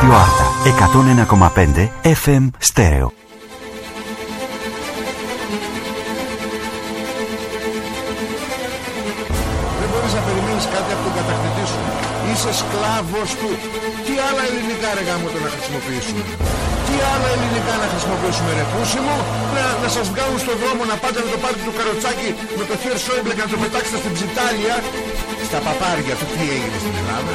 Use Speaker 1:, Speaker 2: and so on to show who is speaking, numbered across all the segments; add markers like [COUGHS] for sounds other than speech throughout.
Speaker 1: Ράδιο Άρτα 101,5 FM Στέρεο.
Speaker 2: Δεν μπορείς να περιμένεις κάτι από τον κατακτητή σου. Είσαι σκλάβος του. Τι άλλα ελληνικά ρε γάμο το να χρησιμοποιήσουμε; Τι άλλα ελληνικά να χρησιμοποιήσουμε ρε πούσιμο; Να, να σας βγάλουν στον δρόμο να πάτε με το πάρτι του καροτσάκι με το χέρι Σόιμπλε και να το πετάξετε στην ψιτάλια. Στα παπάρια του τι έγινε στην Ελλάδα;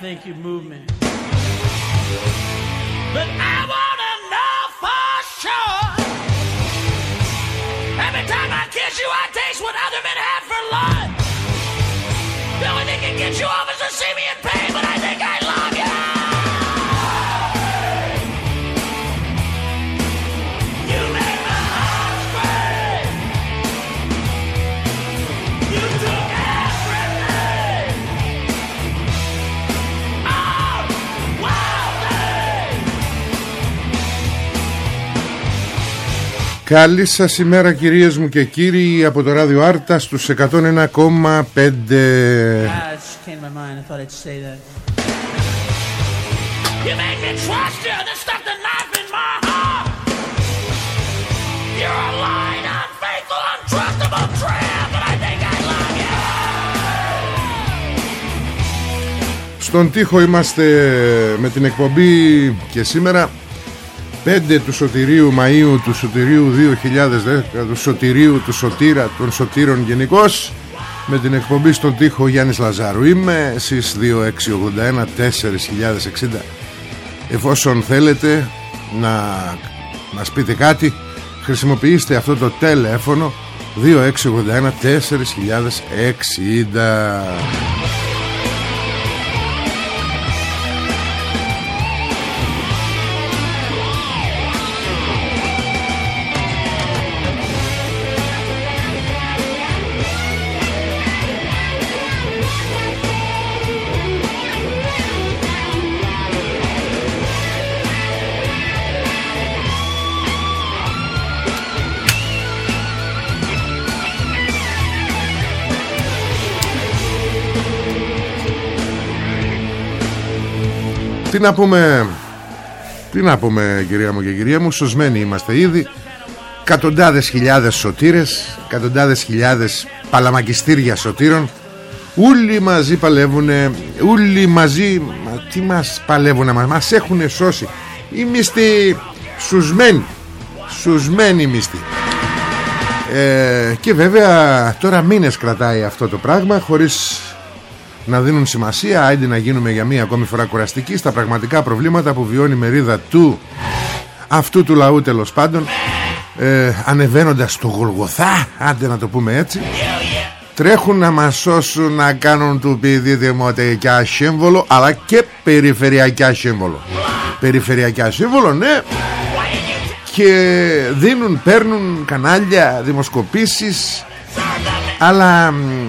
Speaker 3: Thank You movement.
Speaker 2: Καλή σας ημέρα, κυρίες μου και κύριοι, από το ράδιο Άρτα στους 101,5. Στον τοίχο είμαστε με την εκπομπή και σήμερα. 5 του Σωτηρίου Μαΐου του Σωτηρίου 2010 του Σωτηρίου του Σωτήρα των Σωτήρων γενικώ με την εκπομπή στον τοίχο Γιάννης Λαζάρου. Είμαι εσείς 2681 4060 εφόσον θέλετε να μας πείτε κάτι χρησιμοποιήστε αυτό το τηλέφωνο 2681 4060 Τι να πούμε Τι να πούμε κυρία μου και κυρία μου Σωσμένοι είμαστε ήδη. Κατοντάδες χιλιάδες σωτήρες Κατοντάδες χιλιάδες παλαμακιστήρια σωτήρων. Όλοι μαζί παλεύουνε Όλοι μαζί μα, Τι μας παλεύουνε μας, μας έχουνε σώσει. Οι μισθοί Σουσμένοι Σουσμένοι μισθοί. Ε, Και βέβαια Τώρα μήνες κρατάει αυτό το πράγμα Χωρίς να δίνουν σημασία άντε να γίνουμε για μία ακόμη φορά κουραστικοί στα πραγματικά προβλήματα που βιώνει η μερίδα του αυτού του λαού τέλος πάντων. Ε, ανεβαίνοντας στο Γολγοθά άντε να το πούμε έτσι. Τρέχουν να μας σώσουν να κάνουν του παιδί δημοτικά σύμβολο αλλά και περιφερειακά σύμβολο. Περιφερειακά σύμβολο ναι. Και δίνουν, παίρνουν κανάλια, δημοσκοπήσεις. Αλλά μ, ε,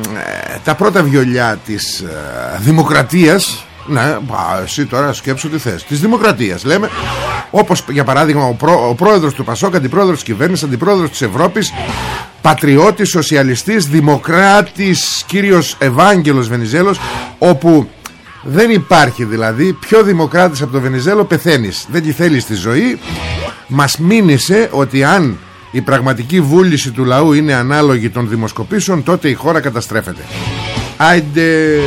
Speaker 2: τα πρώτα βιολιά της ε, δημοκρατίας Ναι, πα, εσύ τώρα σκέψου τι θες. Της δημοκρατίας λέμε. Όπως για παράδειγμα ο, πρό, ο πρόεδρος του Πασόκ, αντιπρόεδρος της κυβέρνησης, αντιπρόεδρος της Ευρώπης, πατριώτης, σοσιαλιστής, δημοκράτης, κύριος Ευάγγελος Βενιζέλος, όπου δεν υπάρχει δηλαδή πιο δημοκράτης από το Βενιζέλο πεθαίνεις. Δεν τη θέλεις τη ζωή. Μας μήνυσε ότι αν η πραγματική βούληση του λαού είναι ανάλογη των δημοσκοπήσεων τότε η χώρα καταστρέφεται. Άιντε...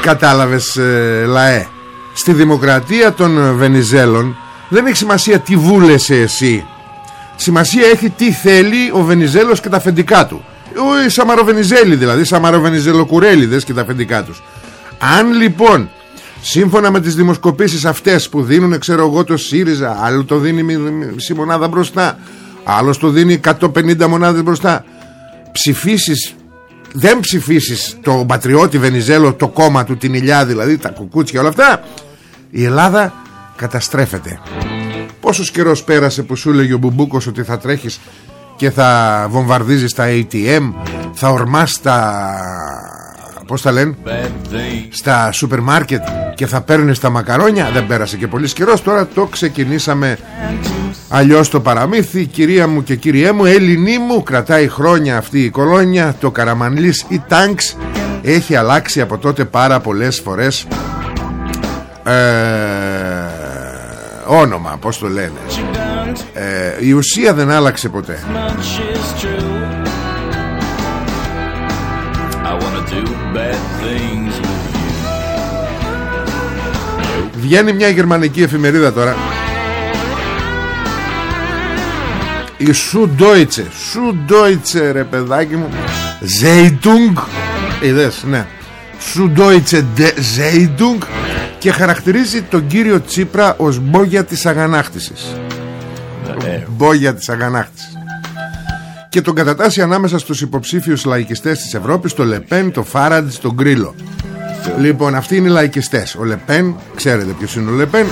Speaker 2: Κατάλαβες ε, λαέ Στη δημοκρατία των Βενιζέλων Δεν έχει σημασία τι βούλεσαι εσύ. Σημασία έχει τι θέλει ο Βενιζέλος και τα αφεντικά του. Οι Σαμαροβενιζέλοι δηλαδή Σαμαροβενιζελοκουρέλιδες και τα αφεντικά τους. Αν λοιπόν Σύμφωνα με τις δημοσκοπήσεις αυτές που δίνουν ξέρω εγώ το ΣΥΡΙΖΑ Άλλο το δίνει μισή μονάδα μπροστά Άλλο το δίνει 150 μονάδες μπροστά Ψηφίσεις δεν ψηφίσεις το πατριώτη Βενιζέλο το κόμμα του την ηλιά δηλαδή τα κουκούτσια όλα αυτά η Ελλάδα καταστρέφεται. Πόσος καιρός πέρασε που σου έλεγε ο Μπουμπούκος ότι θα τρέχεις και θα βομβαρδίζεις τα ATM θα ορμάς τα πώς τα λένε; Στα σούπερ μάρκετ και θα παίρνεις τα μακαρόνια. Δεν πέρασε και πολύ καιρός. Τώρα το ξεκινήσαμε. Αλλιώς το παραμύθι κυρία μου και κυριέ μου Ελληνί μου κρατάει χρόνια αυτή η κολόνια. Το καραμανλής ή τάγκς έχει αλλάξει από τότε πάρα πολλές φορές. Ε, όνομα πως το λένε. Ε, η ουσία δεν άλλαξε ποτέ Βγαίνει μια γερμανική εφημερίδα τώρα. Η Σου Deutsche Σου Deutsche ρε παιδάκι μου. Zeitung. Είδες ναι. Σου Deutsche Zeitung. Και χαρακτηρίζει τον κύριο Τσίπρα Ως μπόγια της αγανάκτησης. Ε. Μπόγια της αγανάκτησης και τον κατατάσσει ανάμεσα στους υποψήφιους λαϊκιστές της Ευρώπης το Λεπέν, το Φάραντς, τον Γκρίλο λοιπόν αυτοί είναι οι λαϊκιστές. Ο Λεπέν, ξέρετε ποιος είναι ο Λεπέν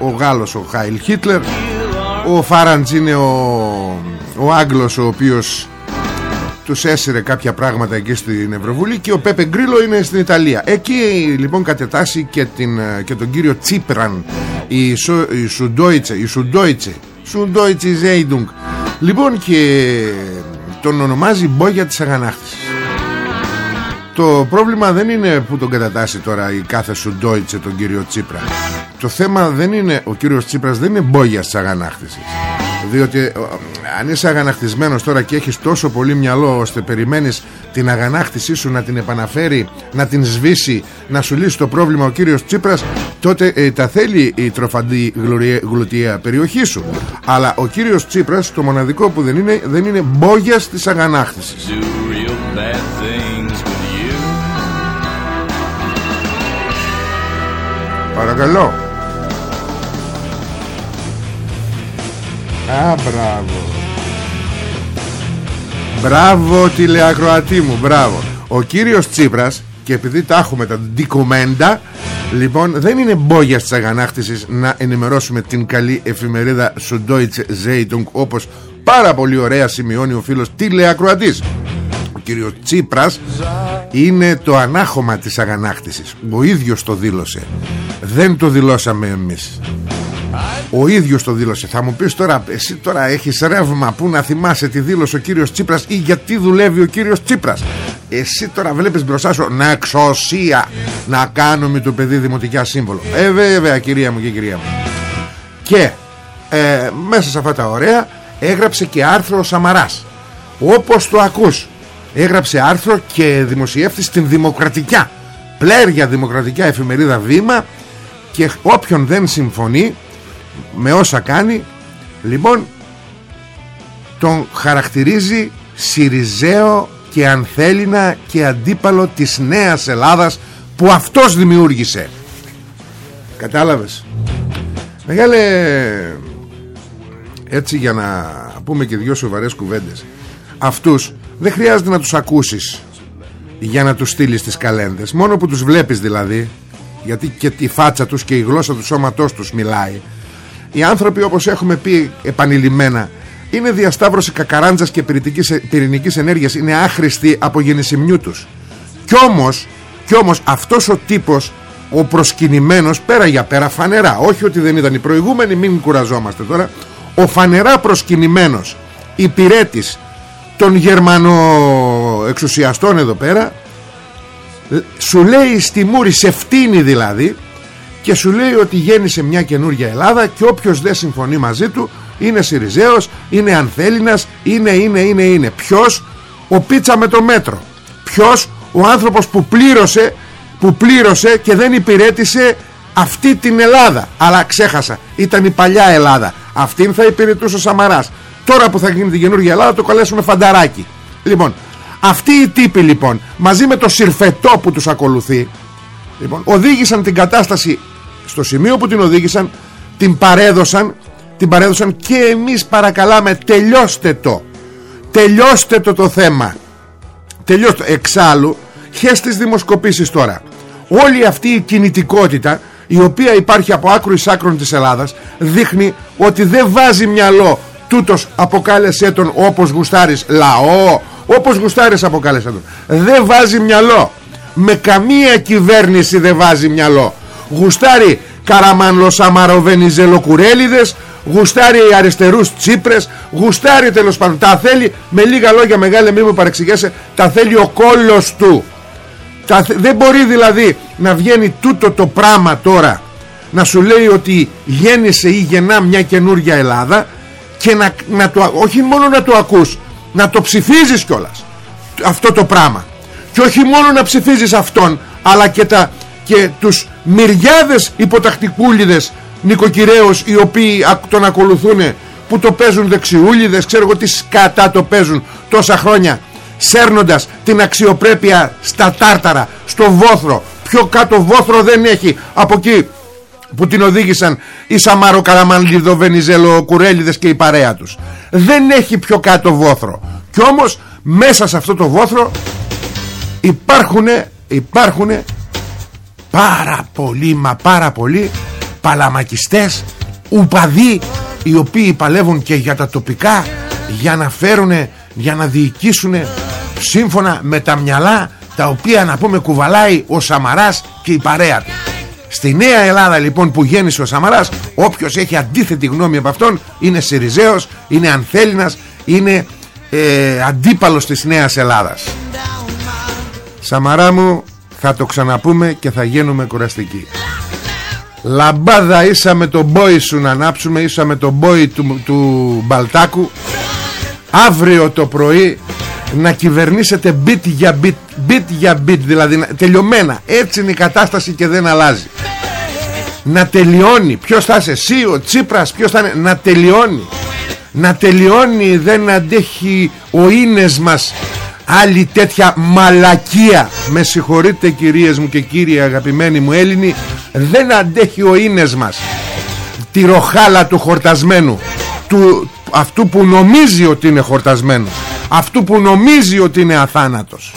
Speaker 2: ο Γάλλος ο Χάιλ Χίτλερ ο Φάραντς είναι ο, ο Άγγλος ο οποίος τους έσυρε κάποια πράγματα εκεί στην Ευρωβουλή και ο Πέπε Γκρίλο είναι στην Ιταλία. Εκεί λοιπόν κατετάσσει και, την, και τον κύριο Τσίπραν η, Σουντόιτσε η Σουντόιτσε. Σουντόιτσε Ζέιντουγκ Λοιπόν και τον ονομάζει Μπόγια της Αγανάκτησης. Το πρόβλημα δεν είναι που τον κατατάσσει τώρα η κάθε σου Ντόιτσε τον κύριο Τσίπρα. Το θέμα δεν είναι, ο κύριος Τσίπρας δεν είναι Μπόγιας της Αγανάκτησης διότι αν είσαι αγανακτισμένος τώρα και έχεις τόσο πολύ μυαλό ώστε περιμένεις την αγανάκτησή σου να την επαναφέρει, να την σβήσει, να σου λύσει το πρόβλημα ο κύριος Τσίπρας, τότε ε, τα θέλει η τροφαντή γλουτιαία περιοχή σου. Αλλά ο κύριος Τσίπρας το μοναδικό που δεν είναι, δεν είναι μπόγιας της αγανάκτησης. Παρακαλώ. Α, μπράβο. Μπράβο τηλεακροατή μου, μπράβο. Ο κύριος Τσίπρας, και επειδή τα έχουμε τα ντικουμέντα, λοιπόν δεν είναι μπόγια της αγανάκτησης να ενημερώσουμε την καλή εφημερίδα σου Deutsche Zeitung όπως πάρα πολύ ωραία σημειώνει ο φίλος τηλεακροατής. Ο κύριος Τσίπρας είναι το ανάχωμα της αγανάκτησης. Ο ίδιος το δήλωσε. Δεν το δηλώσαμε εμείς. Ο ίδιος το δήλωσε. Θα μου πεις τώρα Εσύ τώρα έχεις ρεύμα Που να θυμάσαι τη δήλωσε ο κύριος Τσίπρας Ή γιατί δουλεύει ο κύριος Τσίπρας. Εσύ τώρα βλέπεις μπροστά σου Να εξωσία Να κάνουμε το παιδί δημοτικά σύμβολο. Ε βέβαια κυρία μου και κυρία μου. Και ε, Μέσα σε αυτά τα ωραία Έγραψε και άρθρο ο Σαμαράς. Όπως το ακούς. Έγραψε άρθρο και δημοσιεύτης στην Δημοκρατικά. Πλέρια Δημοκρατικά εφημερίδα Βήμα και όποιον δεν συμφωνεί με όσα κάνει λοιπόν τον χαρακτηρίζει Σιριζέο και Ανθέλινα και αντίπαλο της Νέας Ελλάδας που αυτός δημιούργησε. Κατάλαβες; Μεγάλε έτσι για να πούμε και δυο σοβαρές κουβέντες. Αυτούς δεν χρειάζεται να τους ακούσεις για να τους στείλεις τις καλένδες μόνο που τους βλέπεις δηλαδή γιατί και τη φάτσα τους και η γλώσσα του σώματός τους μιλάει οι άνθρωποι όπως έχουμε πει επανειλημμένα είναι διασταύρωση κακαράντζας και πυρηνικής ενέργειας. Είναι άχρηστοι από γεννησιμιού τους. Κι όμως, κι όμως αυτός ο τύπος ο προσκυνημένος πέρα για πέρα φανερά όχι ότι δεν ήταν οι προηγούμενοι μην κουραζόμαστε τώρα ο φανερά προσκυνημένος υπηρέτης των Γερμανοεξουσιαστών εδώ πέρα σου λέει στη Μούρη σε φτύνει δηλαδή και σου λέει ότι γέννησε μια καινούργια Ελλάδα και όποιος δεν συμφωνεί μαζί του είναι Σιριζέος, είναι Ανθέλινας, είναι, είναι, είναι, είναι. Ποιος, ο πίτσα με το μέτρο. Ποιος, ο άνθρωπος που πλήρωσε, που πλήρωσε και δεν υπηρέτησε αυτή την Ελλάδα. Αλλά ξέχασα, ήταν η παλιά Ελλάδα. Αυτήν θα υπηρετούσε ο Σαμαράς. Τώρα που θα γίνει την καινούργια Ελλάδα το καλέσουμε φανταράκι. Λοιπόν, αυτοί οι τύποι λοιπόν μαζί με το συρφετό που τους ακολουθεί λοιπόν, οδήγησαν την κατάσταση στο σημείο που την οδήγησαν την παρέδωσαν την παρέδωσαν και εμείς παρακαλάμε τελειώστε το. Τελειώστε το το θέμα. Τελειώστε. Εξάλλου χες τις δημοσκοπήσεις τώρα. Όλη αυτή η κινητικότητα η οποία υπάρχει από άκρους εις άκρων της Ελλάδας δείχνει ότι δεν βάζει μυαλό τούτος αποκάλεσέ τον όπως γουστάρεις λαό όπως γουστάρεις αποκάλεσέ τον. Δεν βάζει μυαλό. Με καμία κυβέρνηση δεν βάζει μυαλό γουστάρει Καραμάνλο Σαμάρο Βενιζέλο Κουρέλιδες γουστάρει αριστερούς Τσίπρες γουστάρει τέλος πάντων. Τα θέλει με λίγα λόγια μεγάλη μη μου παρεξηγέσαι τα θέλει ο κόλλος του. Τα, δεν μπορεί δηλαδή να βγαίνει τούτο το πράγμα τώρα να σου λέει ότι γέννησε ή γεννά μια καινούργια Ελλάδα και να, να το, όχι μόνο να το ακούς να το ψηφίζεις κιόλας αυτό το πράγμα. Και όχι μόνο να ψηφίζεις αυτόν αλλά και, τα, και τους μυριάδες υποτακτικούλιδες νοικοκυρέους οι οποίοι τον ακολουθούν που το παίζουν δεξιούλιδες ξέρω εγώ τι σκατά το παίζουν τόσα χρόνια σέρνοντας την αξιοπρέπεια στα τάρταρα στο βόθρο. Πιο κάτω βόθρο δεν έχει. Από εκεί που την οδήγησαν οι Σαμάρο Καραμανλίδο Βενιζέλο Κουρέλιδες και η παρέα τους. Δεν έχει πιο κάτω βόθρο. Και όμως μέσα σε αυτό το βόθρο υπάρχουν υπάρχουν πάρα πολλοί μα πάρα πολλοί παλαμακιστές ουπαδοί οι οποίοι παλεύουν και για τα τοπικά για να φέρουν για να διοικήσουν σύμφωνα με τα μυαλά τα οποία να πούμε κουβαλάει ο Σαμαράς και η παρέα του. Στη Νέα Ελλάδα λοιπόν που γέννησε ο Σαμαράς όποιος έχει αντίθετη γνώμη από αυτόν είναι Σιριζέος, είναι Ανθέλινας είναι ε, αντίπαλος της Νέας Ελλάδας. Σαμαρά μου θα το ξαναπούμε και θα γίνουμε κουραστικοί. Λαμπάδα ίσα με τον μπόι σου να ανάψουμε ίσα με τον μπόι του, του Μπαλτάκου. Αύριο το πρωί να κυβερνήσετε bit για bit Bit για bit δηλαδή τελειωμένα. Έτσι είναι η κατάσταση και δεν αλλάζει. Να τελειώνει. Ποιος θα είσαι εσύ ο Τσίπρας Ποιος θα είναι; Να τελειώνει. Να τελειώνει δεν αντέχει ο ίνες μας άλλη τέτοια μαλακία. Με συγχωρείτε κυρίες μου και κύριοι αγαπημένοι μου Έλληνοι δεν αντέχει ο ίνες μας τη ροχάλα του χορτασμένου του, αυτού που νομίζει ότι είναι χορτασμένος αυτού που νομίζει ότι είναι αθάνατος.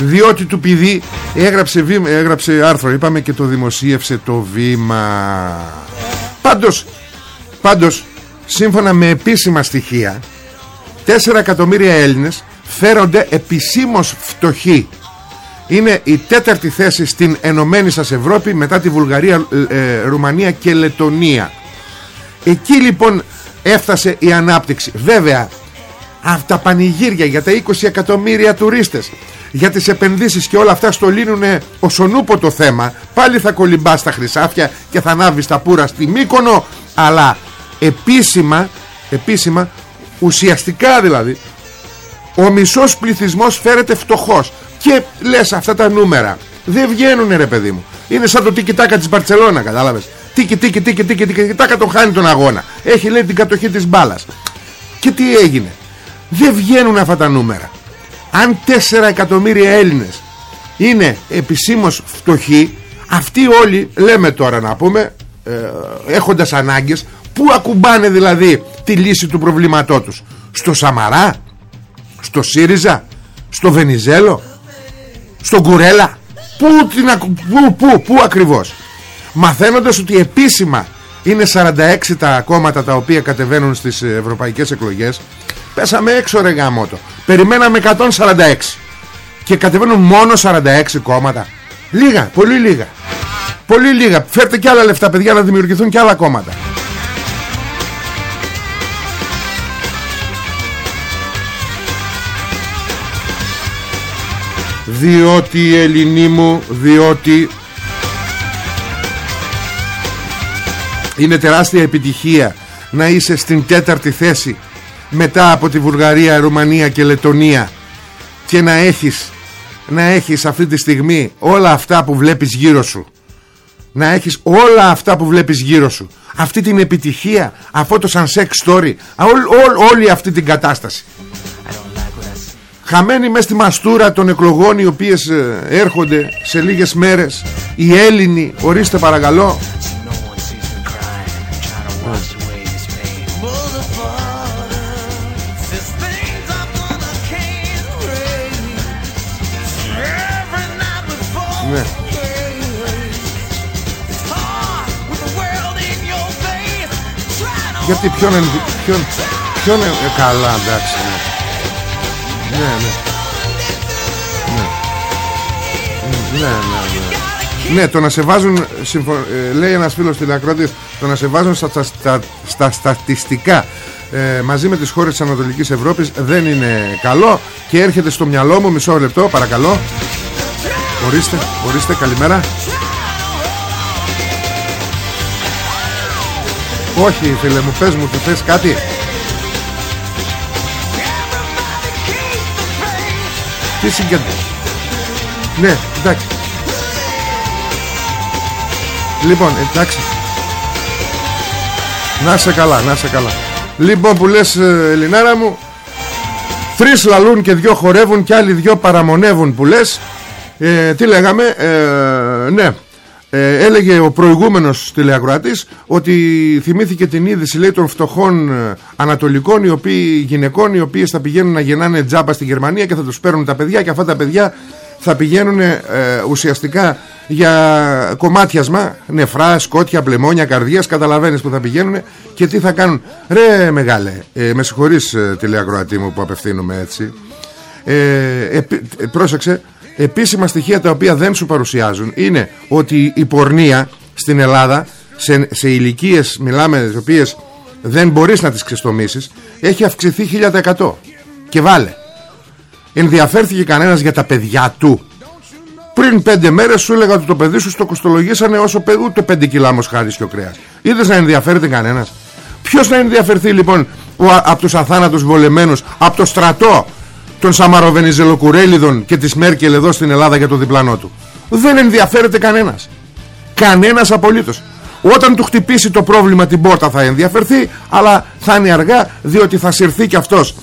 Speaker 2: Διότι του πηδεί έγραψε, βήμα, έγραψε άρθρο. Είπαμε και το δημοσίευσε το βήμα. Πάντως πάντως σύμφωνα με επίσημα στοιχεία 4 εκατομμύρια Έλληνες φέρονται επισήμως φτωχοί. Είναι η τέταρτη θέση στην ενωμένη σας Ευρώπη μετά τη Βουλγαρία, ε, ε, Ρουμανία και Λετωνία. Εκεί λοιπόν έφτασε η ανάπτυξη. Βέβαια αυτά πανηγύρια για τα 20 εκατομμύρια τουρίστες για τις επενδύσεις και όλα αυτά στο λύνουνε ο το θέμα. Πάλι θα κολυμπά στα χρυσάφια και θα ανάβει τα πουρα στη Μύκονο. Αλλά επίσημα επίσημα ουσιαστικά δηλαδή ο μισός πληθυσμός φέρεται φτωχός. Και λες αυτά τα νούμερα. Δεν βγαίνουνε ρε παιδί μου. Είναι σαν το τίκι τάκα της Μπαρτσελώνα κατάλαβες. Τίκι τίκι τίκι τίκι τίκι τάκα τον χάνει τον αγώνα. Έχει λέει την κατοχή της μπάλας. Και τι έγινε. Δεν βγαίνουν αυτά τα νούμερα αν 4 εκατομμύρια Έλληνες είναι επισήμως φτωχοί αυτοί όλοι λέμε τώρα να πούμε ε, έχοντας ανάγκες που ακουμπάνε δηλαδή τη λύση του προβλήματός τους; Στο Σαμαρά στο ΣΥΡΙΖΑ στο Βενιζέλο στον Κουρέλα. Πού, την, πού, πού, πού ακριβώς; Μαθαίνοντας ότι επίσημα είναι 46 τα κόμματα τα οποία κατεβαίνουν στις ευρωπαϊκές εκλογές πέσαμε έξω ρε γαμότο περιμέναμε 146 και κατεβαίνουν μόνο 46 κόμματα. Λίγα, πολύ λίγα. Πολύ λίγα, φέρτε και άλλα λεφτά παιδιά να δημιουργηθούν και άλλα κόμματα. Διότι Ελληνί μου διότι είναι τεράστια επιτυχία να είσαι στην τέταρτη θέση μετά από τη Βουλγαρία, Ρουμανία και Λετωνία. Και να έχεις να έχεις αυτή τη στιγμή όλα αυτά που βλέπεις γύρω σου. Να έχεις όλα αυτά που βλέπεις γύρω σου. Αυτή την επιτυχία αυτό το σαν sex story όλη αυτή την κατάσταση. Χαμένοι μέσα στη μαστούρα των εκλογών οι οποίες ε, έρχονται σε λίγες μέρες. Οι Έλληνοι ορίστε παρακαλώ Γιατί ποιον είναι ποιον, ποιον είναι καλά εντάξει ναι. Ναι ναι. Ναι. Ναι, ναι. ναι. Το να σε βάζουν συμφω... ε, λέει ένας φίλος τηλεακρότης το να σε βάζουν στα, στα, στα στατιστικά ε, μαζί με τις χώρες της Ανατολικής Ευρώπης δεν είναι καλό και έρχεται στο μυαλό μου μισό λεπτό παρακαλώ. Ορίστε, ορίστε, καλημέρα Όχι φίλε μου, πες μου, του θες κάτι; Τι συγκέντρω Ναι, εντάξει. Λοιπόν, εντάξει. Να σε καλά, να σε καλά. Λοιπόν που λες ε, Ελληνάρα μου Τρεις λαλούν και δυο χορεύουν Και άλλοι δυο παραμονεύουν που λες. Ε, Τι λέγαμε ε, Ναι ε, έλεγε ο προηγούμενος τηλεακροατής ότι θυμήθηκε την είδηση λέει των φτωχών ε, ανατολικών οι οποίοι, γυναικών οι οποίες θα πηγαίνουν να γεννάνε τζάμπα στη Γερμανία και θα τους παίρνουν τα παιδιά και αυτά τα παιδιά θα πηγαίνουν ε, ουσιαστικά για κομμάτιασμα νεφρά, σκότια, πλεμόνια, καρδίας καταλαβαίνεις που θα πηγαίνουν και τι θα κάνουν. Ρε μεγάλε, ε, με συγχωρείς ε, τηλεακροατή μου που απευθύνομαι έτσι. Ε, πρόσεξε επίσημα στοιχεία τα οποία δεν σου παρουσιάζουν είναι ότι η πορνεία στην Ελλάδα σε, σε ηλικίες μιλάμε τις οποίες δεν μπορείς να τις ξεστομίσεις έχει αυξηθεί 1000% και βάλε ενδιαφέρθηκε κανένας για τα παιδιά του. Πριν πέντε μέρες σου έλεγα ότι το παιδί σου στο κοστολογήσανε όσο ούτε πέντε κιλά μοσχάρισιο κρέας. Είδες να ενδιαφέρεται κανένας; Ποιος να ενδιαφερθεί λοιπόν από τους αθάνατους βολεμένους από το στρατό; Των Σαμαροβενιζελοκουρέλιδων και της Μέρκελ εδώ στην Ελλάδα για το διπλανό του. Δεν ενδιαφέρεται κανένας. Κανένας απολύτως. Όταν του χτυπήσει το πρόβλημα την πόρτα θα ενδιαφερθεί, αλλά θα είναι αργά διότι θα συρθεί και αυτός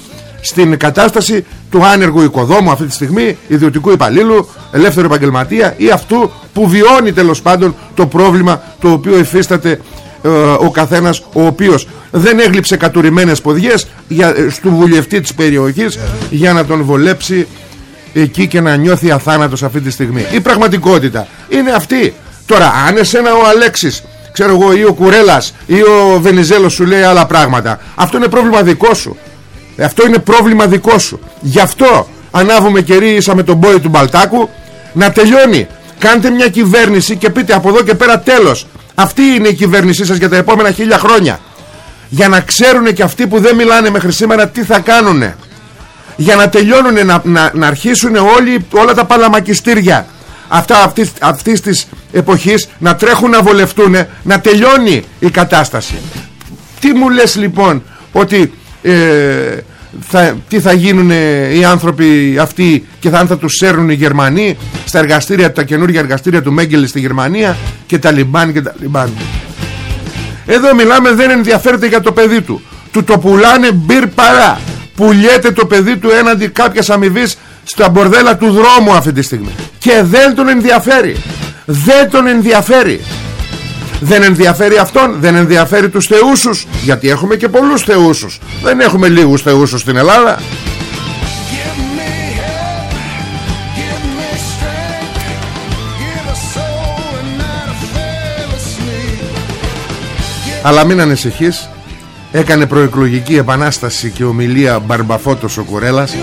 Speaker 2: στην κατάσταση του άνεργου οικοδόμου αυτή τη στιγμή, ιδιωτικού υπαλλήλου, ελεύθερου επαγγελματία ή αυτού που βιώνει τέλος πάντων το πρόβλημα το οποίο υφίσταται ε, ο καθένας ο οποίος δεν έγλειψε κατουρημένες ποδιές για, ε, του βουλευτή της περιοχής για να τον βολέψει εκεί και να νιώθει αθάνατος αυτή τη στιγμή. Η πραγματικότητα είναι αυτή. Τώρα αν εσένα ο Αλέξης ξέρω εγώ ή ο Κουρέλας ή ο Βενιζέλος σου λέει άλλα πράγματα αυτό είναι πρόβλημα δικό σου. Αυτό είναι πρόβλημα δικό σου. Γι' αυτό ανάβουμε κερί με τον μπόι του Μπαλτάκου να τελειώνει. Κάντε μια κυβέρνηση και πείτε από εδώ και πέρα τέλος αυτή είναι η κυβέρνησή σας για τα επόμενα χίλια χρόνια. Για να ξέρουν και αυτοί που δεν μιλάνε μέχρι σήμερα τι θα κάνουν για να τελειώνουν να, να, να αρχίσουν όλοι, όλα τα παλαμακιστήρια αυτά αυτής, αυτής της εποχής να τρέχουν να βολευτούν να τελειώνει η κατάσταση. Τι μου λες λοιπόν ότι ε, θα, τι θα γίνουν οι άνθρωποι αυτοί και θα, αν θα τους σέρνουν οι Γερμανοί στα εργαστήρια, τα καινούργια εργαστήρια του Μέγκελ στη Γερμανία και τα Λιμπάν και τα Λιμπάν. Εδώ μιλάμε δεν ενδιαφέρεται για το παιδί του. Του το πουλάνε μπυρ παρά. Πουλιέται το παιδί του έναντι κάποιας αμοιβής στα μπορδέλα του δρόμου αυτή τη στιγμή. Και δεν τον ενδιαφέρει. Δεν τον ενδιαφέρει δεν ενδιαφέρει αυτόν Δεν ενδιαφέρει τους θεούσους Γιατί έχουμε και πολλούς θεούσους Δεν έχουμε λίγους θεούσους στην Ελλάδα. Αλλά μην ανησυχείς Έκανε προεκλογική επανάσταση και ομιλία Μπαρμπαφώτος ο Κουρέλας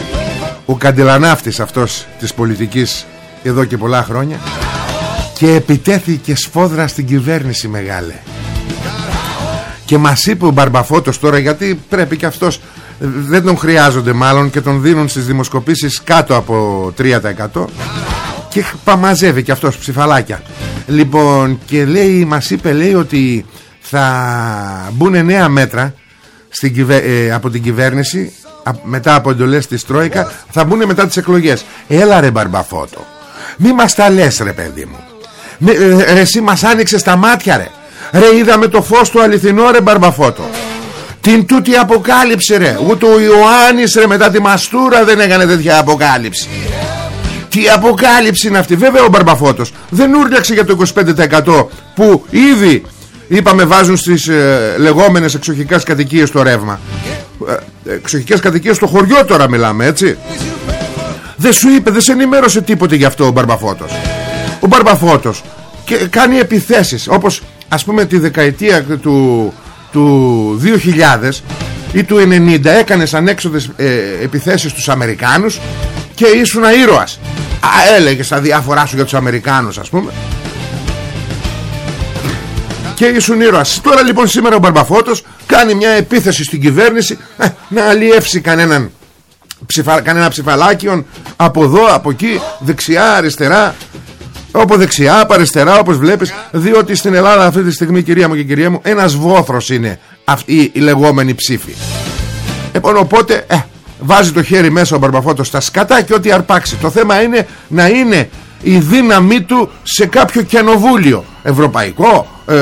Speaker 2: Ο καντιλανάφτης αυτός της πολιτικής εδώ και πολλά χρόνια Και επιτέθηκε σφόδρα στην κυβέρνηση μεγάλε. Και μας είπε ο Μπαρμπαφώτος τώρα γιατί πρέπει και αυτός Δεν τον χρειάζονται μάλλον και τον δίνουν στις δημοσκοπήσεις κάτω από 3% Και παμαζεύει και αυτός ψηφαλάκια. Λοιπόν και λέει, μας είπε λέει ότι θα μπουν νέα μέτρα στην ε, από την κυβέρνηση μετά από εντολές της Τρόικα θα μπουν μετά τις εκλογές. Έλα ρε Μπαρμπαφώτο μη μας τα λες ρε παιδί μου ε, ρε, εσύ μας άνοιξες τα μάτια ρε. Ρε είδαμε το φως του αληθινό ρε Μπαρμπαφώτο την τούτη αποκάλυψη ρε. Ούτε ο Ιωάννης ρε μετά τη μαστούρα δεν έκανε τέτοια αποκάλυψη. Τι αποκάλυψη είναι αυτή. Βέβαια ο Μπαρμπαφώτος δεν ούρλιαξε για το 25% Που ήδη Είπαμε βάζουν στις ε, λεγόμενες εξοχικές κατοικίες το ρεύμα. Ε, Εξοχικές κατοικίες στο χωριό τώρα μιλάμε έτσι. Δεν σου είπε, δεν σε ενημέρωσε τίποτε γι' αυτό ο Μπαρμπαφώτος Ο Μπαρμπαφώτος. Και κάνει επιθέσεις Όπως ας πούμε τη δεκαετία του, του 2000 ή του 90 έκανες ανέξοδες ε, επιθέσεις στους Αμερικάνους και ήσουν ήρωας Α, έλεγες στα διάφορά σου για τους Αμερικάνους ας πούμε. Και ήσουν ήρωας. Τώρα λοιπόν σήμερα ο Μπαρμπαφώτος κάνει μια επίθεση στην κυβέρνηση ε, να αλλιεύσει κανέναν ψηφα, κανένα ψηφαλάκιον από εδώ, από εκεί, δεξιά, αριστερά από δεξιά, από αριστερά όπως βλέπεις διότι στην Ελλάδα αυτή τη στιγμή κυρία μου και κυρία μου ένας βόθρος είναι αυτή η λεγόμενη ψήφη. Λοιπόν οπότε ε, βάζει το χέρι μέσα ο Μπαρμπαφώτος στα σκατά και ό,τι αρπάξει. Το θέμα είναι να είναι η δύναμή του σε κάποιο κοινοβούλιο ευρωπαϊκό, ε,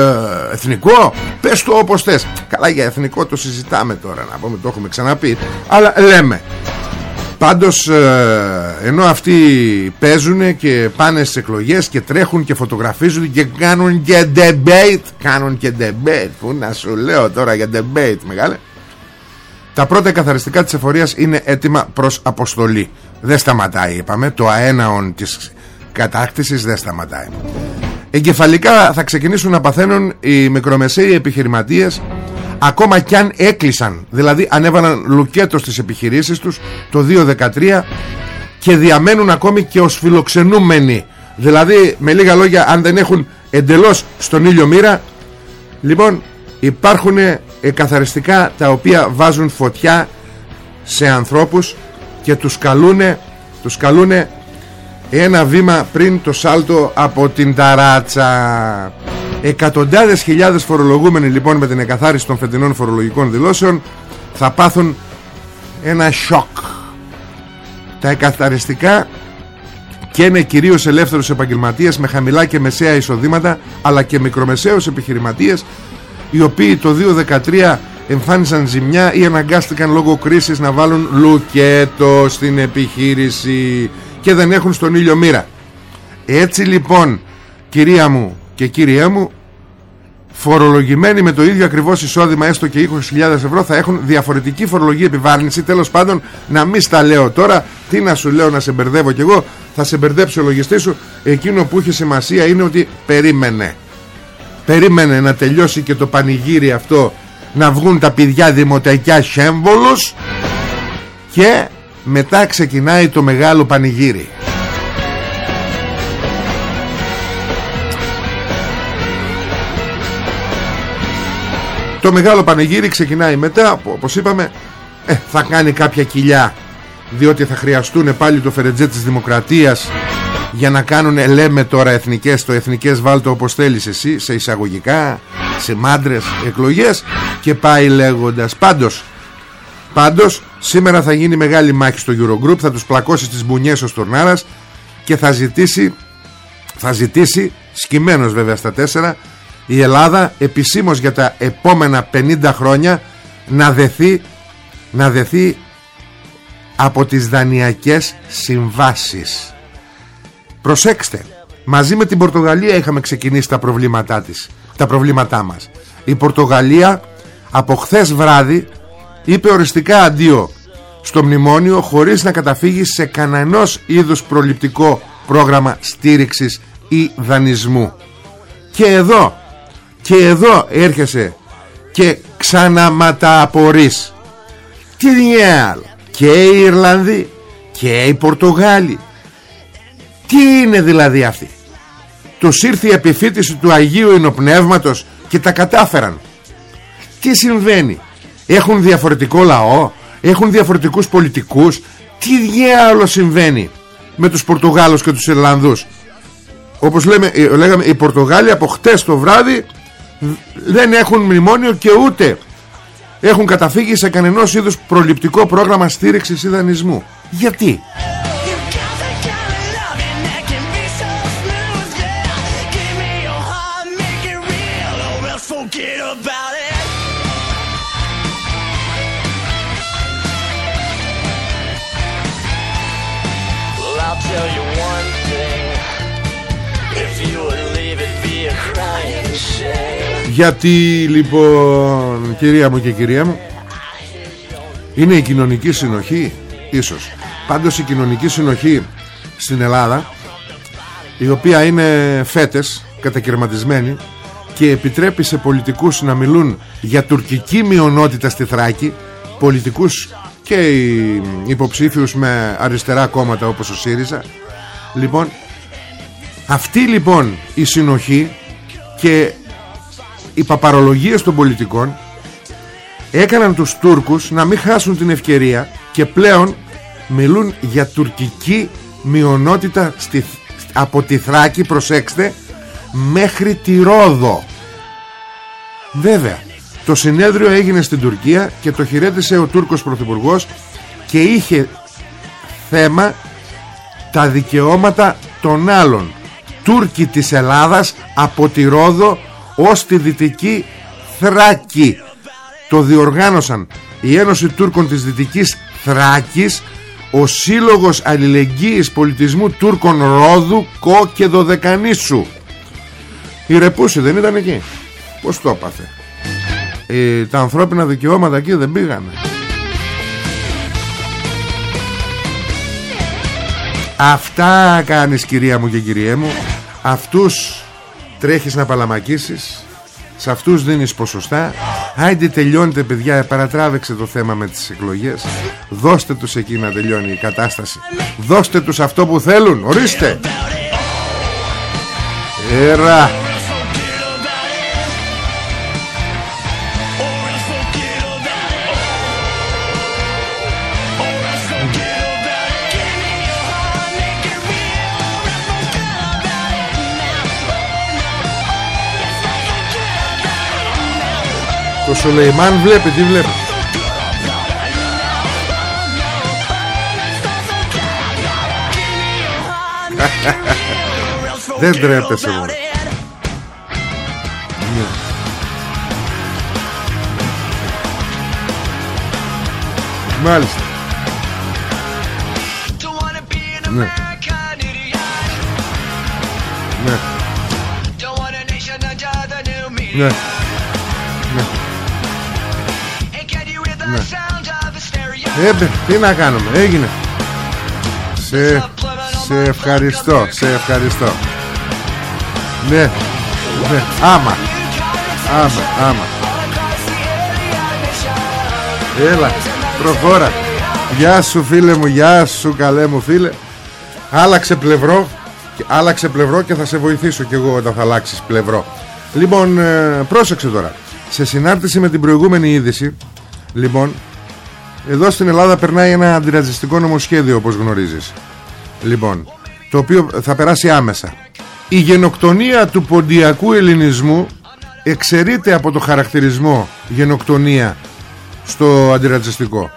Speaker 2: εθνικό. Πες το όπως θες. Καλά για εθνικό το συζητάμε τώρα να πούμε το έχουμε ξαναπεί. Αλλά λέμε Πάντως ε, ενώ αυτοί παίζουν και πάνε στις εκλογές και τρέχουν και φωτογραφίζουν και κάνουν και debate Κάνουν και debate Πού να σου λέω τώρα για debate μεγάλε Τα πρώτα καθαριστικά της εφορίας είναι έτοιμα προς αποστολή. Δεν σταματάει είπαμε Το αέναον της κατάκτησης δεν σταματάει. Εγκεφαλικά θα ξεκινήσουν να παθαίνουν οι μικρομεσαίοι επιχειρηματίες ακόμα κι αν έκλεισαν δηλαδή ανέβαλαν λουκέτο στις επιχειρήσεις τους το 2013 και διαμένουν ακόμη και ως φιλοξενούμενοι. Δηλαδή με λίγα λόγια αν δεν έχουν εντελώς στον ήλιο μοίρα λοιπόν υπάρχουν καθαριστικά τα οποία βάζουν φωτιά σε ανθρώπους και τους καλούνε τους καλούνε ένα βήμα πριν το σάλτο από την ταράτσα Εκατοντάδες χιλιάδες φορολογούμενοι λοιπόν με την εκαθάριση των φετινών φορολογικών δηλώσεων θα πάθουν ένα σοκ. Τα εκαθαριστικά και είναι κυρίως ελεύθερους επαγγελματίες με χαμηλά και μεσαία εισοδήματα αλλά και μικρομεσαίους επιχειρηματίες οι οποίοι το 2013 εμφάνισαν ζημιά ή αναγκάστηκαν λόγω κρίσης να βάλουν λουκέτο στην επιχείρηση και δεν έχουν στον ήλιο μοίρα. Έτσι λοιπόν κυρία μου και κύριέ μου φορολογημένοι με το ίδιο ακριβώς εισόδημα έστω και 20.000 ευρώ θα έχουν διαφορετική φορολογική επιβάρυνση. Τέλος πάντων να μην στα λέω τώρα. Τι να σου λέω να σε μπερδεύω κι εγώ. Θα σε μπερδέψει ο λογιστής σου. Εκείνο που έχει σημασία είναι ότι περίμενε. Περίμενε να τελειώσει και το πανηγύρι αυτό να βγουν τα πηδιά δημοταϊκιά σέμβολος και μετά ξεκινάει το μεγάλο πανηγύρι Το μεγάλο πανηγύρι ξεκινάει μετά Όπως είπαμε ε, Θα κάνει κάποια κοιλιά Διότι θα χρειαστούν πάλι το φερετζέ της δημοκρατίας Για να κάνουν λέμε τώρα εθνικές Το εθνικές βάλτο όπως θέλεις εσύ Σε εισαγωγικά Σε μάντρες εκλογές Και πάει λέγοντας. Πάντως Πάντως σήμερα θα γίνει μεγάλη μάχη στο Eurogroup Θα τους πλακώσει στις μπουνιές ο Στορνάρας Και θα ζητήσει Θα ζητήσει Σκημένος βέβαια στα τέσσερα Η Ελλάδα επισήμως για τα επόμενα 50 χρόνια Να δεθεί Να δεθεί Από τις δανειακές συμβάσεις. Προσέξτε Μαζί με την Πορτογαλία είχαμε ξεκινήσει τα προβλήματά της Τα προβλήματά μας. Η Πορτογαλία από χθες βράδυ είπε οριστικά αντίο στο μνημόνιο χωρίς να καταφύγει σε κανένας είδους προληπτικό πρόγραμμα στήριξης ή δανεισμού. Και εδώ και εδώ έρχεσαι και ξαναματαπορείς τι άλλο και οι Ιρλανδοί και οι Πορτογάλοι. Τι είναι δηλαδή αυτοί; Τους ήρθε η επιφύτηση του Αγίου Ινοπνεύματος και τα κατάφεραν. Τι συμβαίνει; Έχουν διαφορετικό λαό έχουν διαφορετικούς πολιτικούς. Τι διάολο συμβαίνει με τους Πορτογάλους και τους Ιρλανδούς; Όπως λέμε, ε, λέγαμε οι Πορτογάλοι από χτες το βράδυ δεν έχουν μνημόνιο και ούτε έχουν καταφύγει σε κανενός είδους προληπτικό πρόγραμμα στήριξης ιδανισμού γιατί; Γιατί λοιπόν κυρία μου και κυρία μου Είναι η κοινωνική συνοχή Ίσως. Πάντως η κοινωνική συνοχή στην Ελλάδα Η οποία είναι φέτες Κατακαιρματισμένη Και επιτρέπει σε πολιτικούς να μιλούν Για τουρκική μειονότητα στη Θράκη Πολιτικούς και υποψήφιους με αριστερά κόμματα όπως ο ΣΥΡΙΖΑ. Λοιπόν Αυτή λοιπόν η συνοχή και οι παπαρολογίες των πολιτικών έκαναν τους Τούρκους να μην χάσουν την ευκαιρία και πλέον μιλούν για τουρκική μειονότητα στη, από τη Θράκη προσέξτε μέχρι τη Ρόδο. Βέβαια το συνέδριο έγινε στην Τουρκία και το χειρέτησε ο Τούρκος Πρωθυπουργός και είχε θέμα τα δικαιώματα των άλλων Τούρκοι της Ελλάδας από τη Ρόδο ως τη Δυτική Θράκη. Το διοργάνωσαν η Ένωση Τούρκων της Δυτικής Θράκης ο Σύλλογος Αλληλεγγύης Πολιτισμού Τούρκων Ρόδου Κο και Δωδεκανήσου η Ρεπούση δεν ήταν εκεί. Πως το έπαθε; Ε, τα ανθρώπινα δικαιώματα εκεί δεν πήγανε. Αυτά κάνεις κυρία μου και κυριέ μου. Αυτούς τρέχεις να παλαμακίσεις σε αυτούς δίνεις ποσοστά. Άιντε τελειώνετε παιδιά Παρατράβεξε το θέμα με τις εκλογές. Δώστε τους εκεί να τελειώνει η κατάσταση. Δώστε τους αυτό που θέλουν Ορίστε. Έρα Το Σουλεϊμάν βλέπει, τι βλέπει [LAUGHS] Δεν τρέπεσαι μόνο ναι. Μάλιστα. Ναι. Ναι. Ναι ναι. τι να κάνουμε, έγινε. Σε, σε ευχαριστώ, σε ευχαριστώ. Ναι, ναι, άμα. Άμα, άμα. Έλα, προχώρα. Γεια σου φίλε μου, γεια σου καλέ μου φίλε. Άλλαξε πλευρό, άλλαξε πλευρό και θα σε βοηθήσω κι εγώ όταν θα αλλάξεις πλευρό. Λοιπόν, ε, πρόσεξε τώρα. Σε συνάρτηση με την προηγούμενη είδηση, λοιπόν, εδώ στην Ελλάδα περνάει ένα αντιρατσιστικό νομοσχέδιο όπως γνωρίζεις. Λοιπόν Το οποίο θα περάσει άμεσα. Η γενοκτονία του ποντιακού ελληνισμού Εξαιρείται από το χαρακτηρισμό Γενοκτονία Στο αντιρατσιστικό.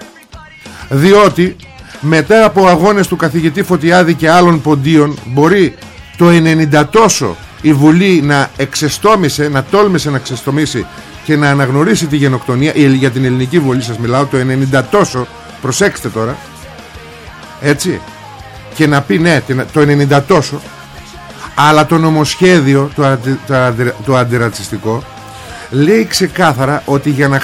Speaker 2: Διότι μετά από αγώνες του καθηγητή Φωτιάδη και άλλων ποντίων Μπορεί το 90 τόσο η Βουλή να εξεστόμησε Να τόλμησε να εξεστομήσει και να αναγνωρίσει τη γενοκτονία για την ελληνική βολή σας μιλάω το 90 τόσο προσέξτε τώρα έτσι και να πει ναι το 90 τόσο αλλά το νομοσχέδιο το, αντι, το, αντιρατσιστικό λέει ξεκάθαρα ότι για να,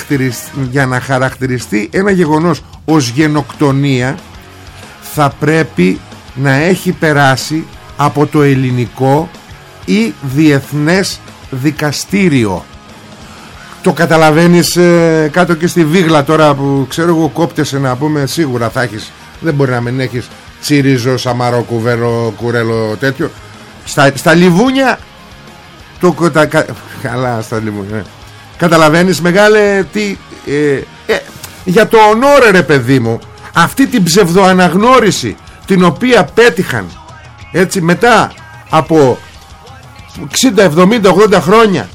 Speaker 2: για να χαρακτηριστεί ένα γεγονός ως γενοκτονία θα πρέπει να έχει περάσει από το ελληνικό ή διεθνές δικαστήριο Το καταλαβαίνεις ε, κάτω και στη βίγλα τώρα που ξέρω εγώ κόπτεσαι να πούμε σίγουρα θα έχεις δεν μπορεί να μην έχεις τσίριζο, σαμαρό, κουβέρο, κουρέλο τέτοιο στα, στα λιβούνια το, τα, καλά στα λιβούνια ναι. καταλαβαίνεις μεγάλε τι ε, ε, για το ονόρε ρε παιδί μου αυτή την ψευδοαναγνώριση την οποία πέτυχαν έτσι μετά από 60, 70, 80 χρόνια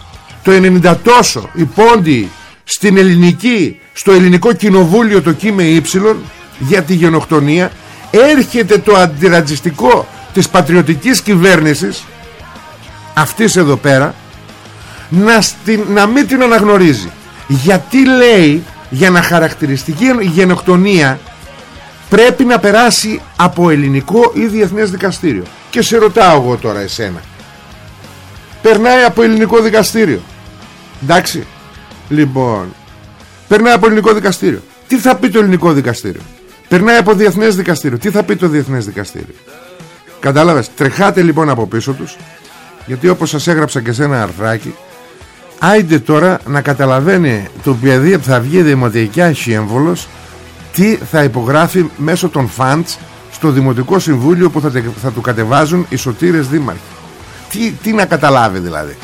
Speaker 2: το 90 τόσο οι πόντιοι στην ελληνική στο ελληνικό κοινοβούλιο το κύμε ύψιλον για τη γενοκτονία έρχεται το αντιρατζιστικό της πατριωτικής κυβέρνησης αυτής εδώ πέρα να, στην, να μην την αναγνωρίζει. Γιατί λέει για να χαρακτηριστική γενοκτονία πρέπει να περάσει από ελληνικό ή διεθνές δικαστήριο. Και σε ρωτάω εγώ τώρα εσένα. Περνάει από ελληνικό δικαστήριο εντάξει. Λοιπόν περνάει από ελληνικό δικαστήριο. Τι θα πει το ελληνικό δικαστήριο; Περνάει από διεθνές δικαστήριο. Τι θα πει το διεθνές δικαστήριο; Κατάλαβες; Τρεχάτε λοιπόν από πίσω τους γιατί όπως σας έγραψα και σε ένα αρθράκι άιντε τώρα να καταλαβαίνει το παιδί που θα βγει δημοτικά έμβολος τι θα υπογράφει μέσω των φαντς στο Δημοτικό Συμβούλιο που θα, θα του κατεβάζουν οι σωτήρες δήμαρχοι. Τι, τι να καταλάβει δηλαδή.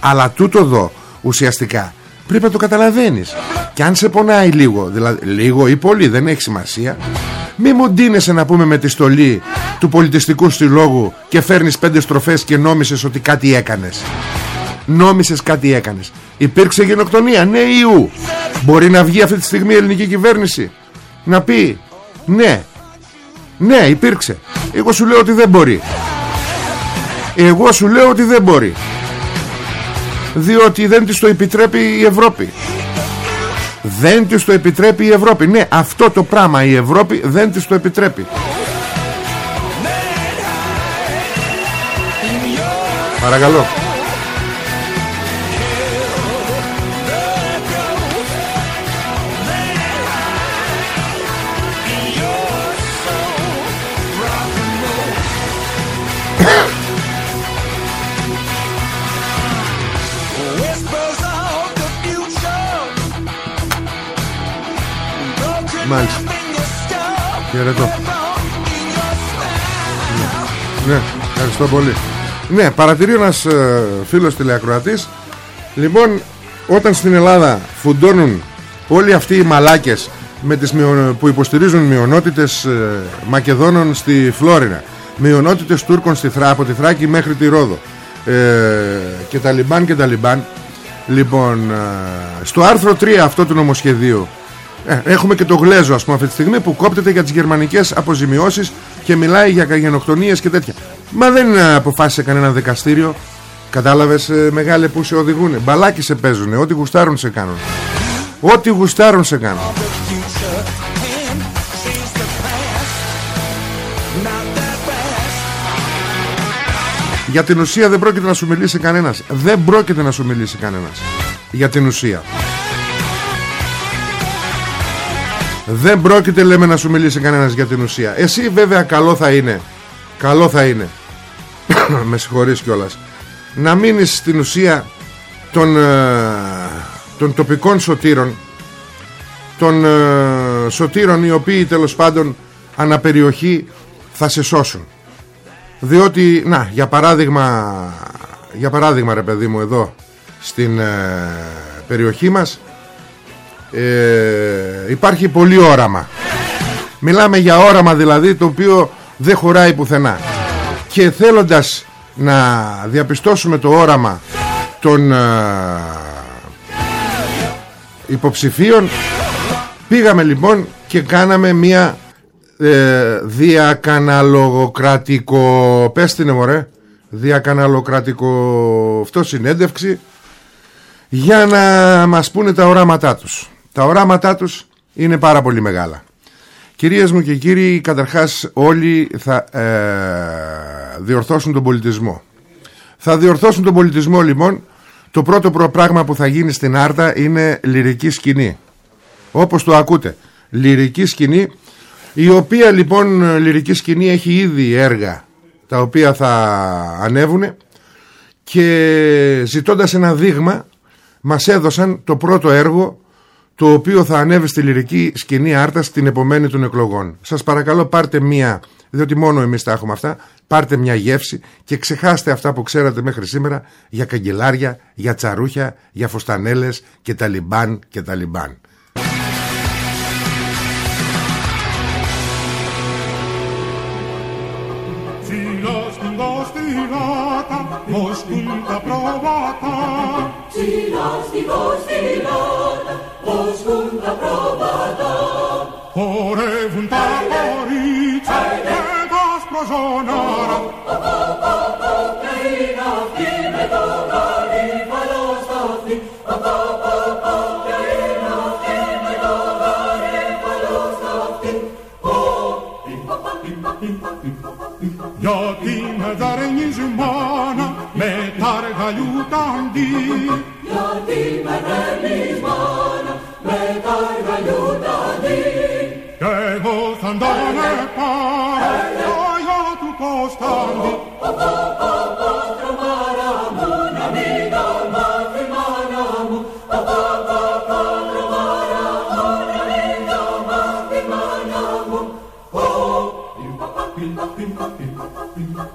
Speaker 2: Αλλά τούτο εδώ ουσιαστικά. Πρέπει να το καταλαβαίνεις. Και αν σε πονάει λίγο δηλαδή λίγο ή πολύ δεν έχει σημασία μη μου ντύνεσαι να πούμε με τη στολή του πολιτιστικού συλλόγου και φέρνεις πέντε στροφές και νόμισες ότι κάτι έκανες. Νόμισες κάτι έκανες. Υπήρξε γενοκτονία ναι ή ου. Μπορεί να βγει αυτή τη στιγμή η ελληνική κυβέρνηση; Να πει ναι. Ναι υπήρξε. Εγώ σου λέω ότι δεν μπορεί. Εγώ σου λέω ότι δεν μπορεί διότι δεν της το επιτρέπει η Ευρώπη. Δεν της το επιτρέπει η Ευρώπη. Ναι αυτό το πράγμα η Ευρώπη δεν της το επιτρέπει. Παρακαλώ Μάλιστα. Χαιρετώ. Ναι, ναι, ευχαριστώ πολύ. Ναι, παρατηρεί ένας ε, φίλος τηλεακροατής. Λοιπόν, όταν στην Ελλάδα φουντώνουν όλοι αυτοί οι μαλάκες με τις που υποστηρίζουν μειονότητες ε, Μακεδόνων στη Φλόρινα, μειονότητες Τούρκων στη Θρά, από τη Θράκη μέχρι τη Ρόδο ε, και τα Λιμπάν και τα Λιμπάν. Λοιπόν, ε, στο άρθρο 3 αυτό του νομοσχεδίου ε, έχουμε και το Γλέζο ας πούμε αυτή τη στιγμή που κόπτεται για τις γερμανικές αποζημιώσεις και μιλάει για γενοκτονίες και τέτοια. Μα δεν αποφάσισε κανένα δικαστήριο. Κατάλαβες ε, μεγάλε που σε οδηγούν. Μπαλάκι σε παίζουν. Ό,τι γουστάρουν σε κάνουν. Ό,τι γουστάρουν σε κάνουν. Για την ουσία δεν πρόκειται να σου μιλήσει κανένας. Δεν πρόκειται να σου μιλήσει κανένας. Για την ουσία. Δεν πρόκειται λέμε να σου μιλήσει κανένας για την ουσία. Εσύ βέβαια καλό θα είναι. Καλό θα είναι. [COUGHS] Με συγχωρείς κιόλας. Να μείνεις στην ουσία Των, ε, των τοπικών σωτήρων Των ε, σωτήρων οι οποίοι τέλος πάντων Αναπεριοχή θα σε σώσουν. Διότι Να για παράδειγμα Για παράδειγμα ρε παιδί μου εδώ Στην ε, περιοχή μας ε, υπάρχει πολύ όραμα. Μιλάμε για όραμα δηλαδή το οποίο δεν χωράει πουθενά. Και θέλοντας να διαπιστώσουμε το όραμα των ε, υποψηφίων Πήγαμε λοιπόν και κάναμε μια ε, διακαναλογοκρατικό Πες την μωρέ Διακαναλοκρατικό αυτό συνέντευξη Για να μας πούνε τα οράματά τους τα οράματά τους είναι πάρα πολύ μεγάλα. Κυρίες μου και κύριοι, καταρχάς όλοι θα ε, διορθώσουν τον πολιτισμό. Θα διορθώσουν τον πολιτισμό λοιπόν. Το πρώτο πράγμα που θα γίνει στην Άρτα είναι λυρική σκηνή. Όπως το ακούτε. Λυρική σκηνή, η οποία λοιπόν λυρική σκηνή έχει ήδη έργα τα οποία θα ανέβουν και ζητώντας ένα δείγμα μας έδωσαν το πρώτο έργο το οποίο θα ανέβει στη λυρική σκηνή Άρτας στην επομένη των εκλογών. Σας παρακαλώ πάρτε μία, διότι μόνο εμείς τα έχουμε αυτά, πάρτε μια γεύση και ξεχάστε αυτά που ξέρατε μέχρι σήμερα για καγκελάρια, για τσαρούχια, για φωστανέλες και τα λιμπάν και τα λιμπάν.
Speaker 4: τα πρόβατα. silas di vos dilat, vos cum approbata. Ore vuntatorit, et vos prosonara. O, o, o, o, teina, fime donari, o, o, o, o, teina, fime donari, valos dati, o, pimpa, τάργα λιούταντι. Γιατί με δαρνίζει μάνα με τάργα λιούταντι. Κι εγώ θα τον πάρω το γιο του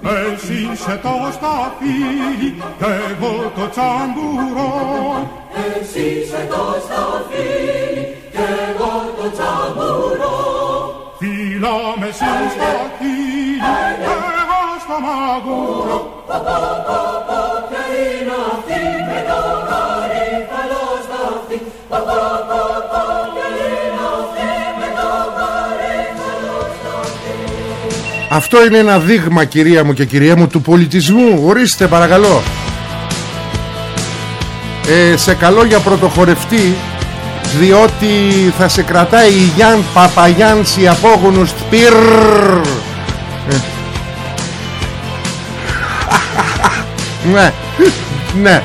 Speaker 4: Εσύ σε το σταφύλι κι εγώ το τσαμπουρό Εσύ σε το σταφύλι κι εγώ το τσαμπουρό Φύλαμε εσύ στο χείλι εγώ στο μαγουρό Και είναι αυτή με το γαρίφαλο σταφύ Και
Speaker 2: Αυτό είναι ένα δείγμα κυρία μου και κυρία μου του πολιτισμού. Ορίστε παρακαλώ. Ε, Σε καλό για πρωτοχωρευτή Διότι θα σε κρατάει η Γιάν Παπαγιάνς η απόγονος Πυρ! Ε. Ναι. Ναι.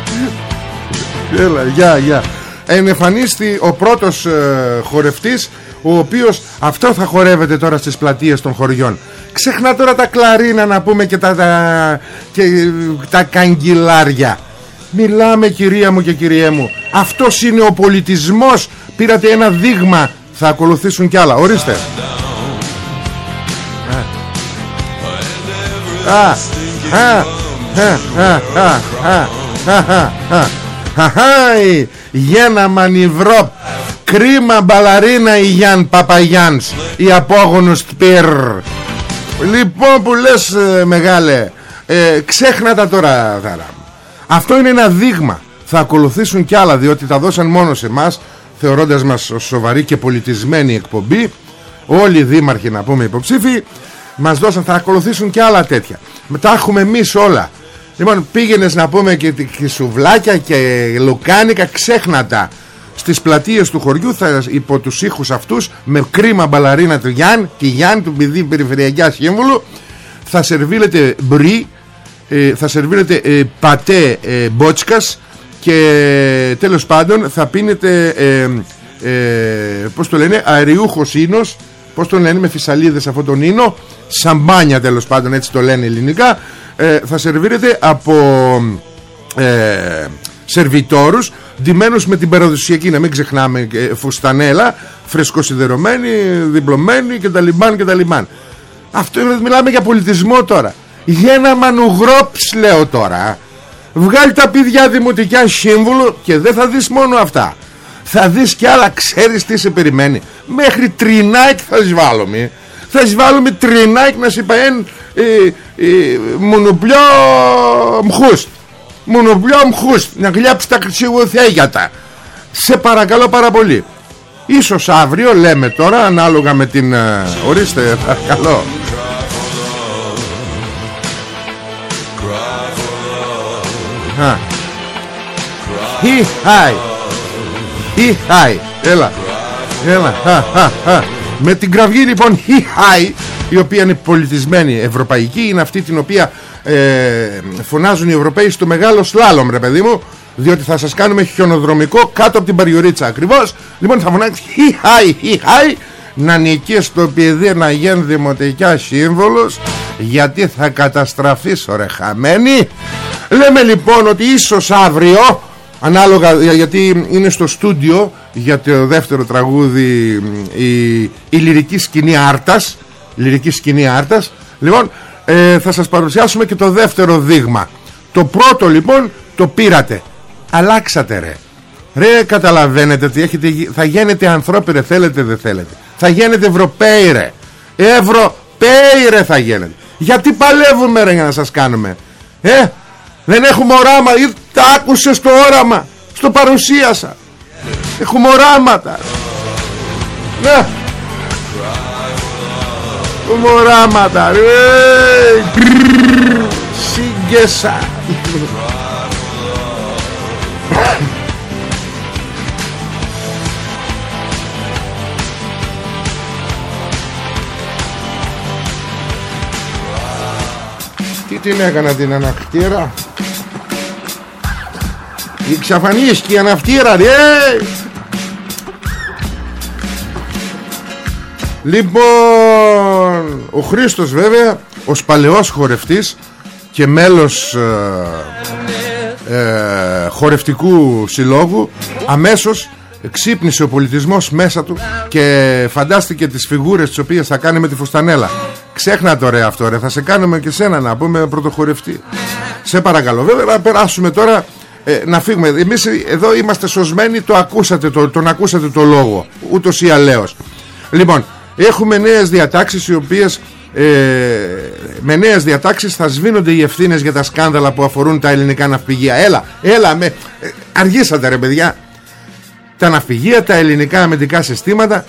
Speaker 2: Έλα γεια γεια. Ενεφανίστη ο πρώτος ε, χορευτής ο οποίος αυτό θα χορεύεται τώρα στις πλατείες των χωριών ξεχνά τώρα τα κλαρίνα να πούμε και τα, τα, και, τα καγκυλάρια μιλάμε κυρία μου και κυρία μου αυτός είναι ο πολιτισμός πήρατε ένα δείγμα θα ακολουθήσουν κι άλλα ορίστε Α, α, α, α, α, α, α, α. Χαχάι, Γένα μανιβρό Κρίμα μπαλαρίνα η Γιάν Παπαγιάνς Η απόγονος Πυρ Λοιπόν που λες ε, μεγάλε ε, Ξέχνα τα τώρα δάρα μου. Αυτό είναι ένα δείγμα. Θα ακολουθήσουν κι άλλα Διότι τα δώσαν μόνο σε εμάς Θεωρώντας μας ως σοβαρή και πολιτισμένη εκπομπή. Όλοι οι δήμαρχοι να πούμε υποψήφοι Μας δώσαν θα ακολουθήσουν κι άλλα τέτοια. Μετά έχουμε εμείς όλα. Λοιπόν πήγαινες να πούμε και, και σουβλάκια και λουκάνικα Ξέχνα στις πλατείες του χωριού θα υπό τους ήχους αυτούς με κρίμα μπαλαρίνα του Γιάν τη Γιάν του παιδί περιφερειακά σύμβουλου θα σερβίλετε μπρι ε, θα σερβίλετε ε, πατέ ε, μπότσκας και τέλος πάντων θα πίνετε ε, ε, πως το λένε αεριούχος ίνος πως το λένε με φυσαλίδες αυτόν τον ίνο σαμπάνια τέλος πάντων έτσι το λένε ελληνικά ε, θα σερβίρετε από ε, σερβιτόρους ντυμένους με την παραδοσιακή να μην ξεχνάμε ε, φουστανέλα φρεσκοσιδερωμένη, διπλωμένη και τα λιμπάν και τα λιμπάν αυτό είναι μιλάμε για πολιτισμό τώρα. Για ένα μανουγρόψ λέω τώρα βγάλει τα πηδιά δημοτικά σύμβουλο και δεν θα δεις μόνο αυτά. Θα δεις κι άλλα ξέρεις τι σε περιμένει. Μέχρι τρινάκι θα σβάλουμε θα σβάλουμε τρινάκι να σε παέν ε, ε, μονοπλιό μχούστ μονοπλιό μχούστ να γλιάψει τα κρυσιγοθέγιατα σε παρακαλώ πάρα πολύ. Ίσως αύριο λέμε τώρα ανάλογα με την ε, ορίστε παρακαλώ. Χι χάι. Χι χάι. Έλα. Έλα. Χα, χα, χα. Με την κραυγή λοιπόν Χι χάι Η οποία είναι πολιτισμένη ευρωπαϊκή Είναι αυτή την οποία ε, Φωνάζουν οι Ευρωπαίοι στο μεγάλο σλάλομ ρε παιδί μου διότι θα σας κάνουμε χιονοδρομικό κάτω από την Παριορίτσα ακριβώς. Λοιπόν θα φωνάξει χι χάι χι χάι να νικήσει στο παιδί να γίνει δημοτικά σύμβολος γιατί θα καταστραφείς ωραία χαμένη. Λέμε λοιπόν ότι ίσως αύριο Ανάλογα για- γιατί είναι στο στούντιο για το δεύτερο τραγούδι μ, η, η λυρική σκηνή Άρτας Λυρική σκηνή Άρτας. Λοιπόν ε, θα σας παρουσιάσουμε και το δεύτερο δείγμα. Το πρώτο λοιπόν το πήρατε. Αλλάξατε ρε. Ρε καταλαβαίνετε ότι έχετε, γι- θα γίνετε ανθρώποι ρε θέλετε δεν θέλετε. Θα γίνετε Ευρωπαίοι ρε. Ευρωπαίοι ρε θα γίνετε. Γιατί παλεύουμε ρε για να σας κάνουμε; Ε δεν έχουμε οράμα. Ή τα άκουσες το όραμα Στο παρουσίασα. Έχουμε οράματα. Ναι Έχουμε οράματα ρε Γκρρρρ, Σύγκεσα Τι την έκανα την ανακτήρα; Η ξαφανίστηκε η αναυτήρα ρε Λοιπόν Ο Χρήστος βέβαια Ως παλαιός χορευτής Και μέλος ε, ε, Χορευτικού συλλόγου Αμέσως ξύπνησε ο πολιτισμός μέσα του και φαντάστηκε τις φιγούρες τις οποίες θα κάνει με τη φουστανέλα. Ξέχνα το ρε αυτό ρε θα σε κάνουμε και σένα να πούμε πρωτοχορευτή. Σε παρακαλώ βέβαια να περάσουμε τώρα ε, να φύγουμε. Εμείς εδώ είμαστε σωσμένοι το ακούσατε το, τον ακούσατε το λόγο ούτως ή αλέως λοιπόν έχουμε νέες διατάξεις οι οποίες ε, με νέες διατάξεις θα σβήνονται οι ευθύνες για τα σκάνδαλα που αφορούν τα ελληνικά ναυπηγεία. Έλα, έλα με, ε, αργήσατε ρε παιδιά. Τα ναυπηγεία, τα ελληνικά αμυντικά συστήματα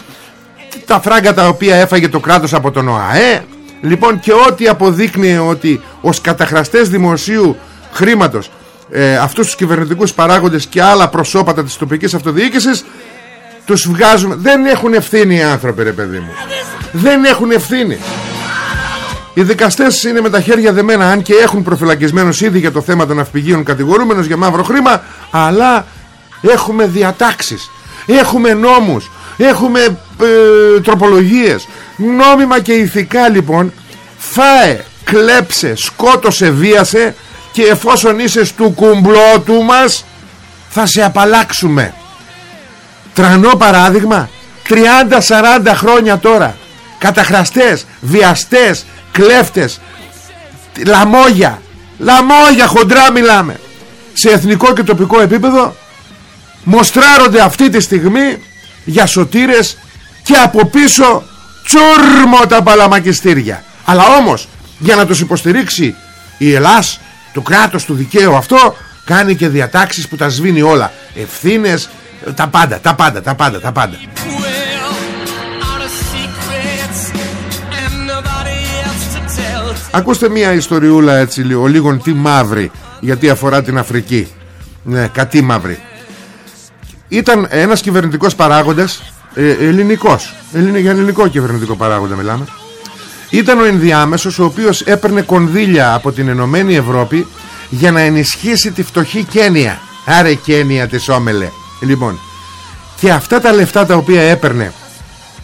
Speaker 2: τα φράγκα τα οποία έφαγε το κράτος από τον ΟΑΕ. Λοιπόν και ό,τι αποδείκνει ότι ως καταχραστές δημοσίου χρήματος ε, αυτούς τους κυβερνητικούς παράγοντες και άλλα προσώπατα της τοπικής αυτοδιοίκησης τους βγάζουμε. Δεν έχουν ευθύνη οι άνθρωποι ρε παιδί μου. Δεν έχουν ευθύνη. Οι δικαστές είναι με τα χέρια δεμένα αν και έχουν προφυλακισμένους ήδη για το θέμα των ναυπηγείων κατηγορούμενους για μαύρο χρήμα αλλά έχουμε διατάξεις. Έχουμε νόμους. Έχουμε ε, τροπολογίες. Νόμιμα και ηθικά λοιπόν φάε, κλέψε, σκότωσε, βίασε και εφόσον είσαι του κουμπλότου μας θα σε απαλλάξουμε τρανό παράδειγμα 30-40 χρόνια τώρα. Καταχραστές, βιαστές, κλέφτες λαμόγια. Λαμόγια χοντρά μιλάμε. Σε εθνικό και τοπικό επίπεδο μοστράρονται αυτή τη στιγμή για σωτήρες και από πίσω τσούρμο τα παλαμακιστήρια. Αλλά όμως για να τους υποστηρίξει η Ελλάς το κράτος του δικαίου αυτό κάνει και διατάξεις που τα σβήνει όλα. Ευθύνες τα πάντα, τα πάντα, τα πάντα, τα πάντα.
Speaker 5: Well, out of secrets and nobody else to tell.
Speaker 2: Ακούστε μια ιστοριούλα έτσι λίγο, λίγον τι μαύρη γιατί αφορά την Αφρική. Ναι, κατή μαύρη. Ήταν ένας κυβερνητικός παράγοντας ε, ελληνικός. Ελλην, για ελληνικό κυβερνητικό παράγοντα μιλάμε. Ήταν ο ενδιάμεσος ο οποίος έπαιρνε κονδύλια από την Ενωμένη Ευρώπη για να ενισχύσει τη φτωχή Κένια. Άρε Κένια της Όμελε λοιπόν και αυτά τα λεφτά τα οποία έπαιρνε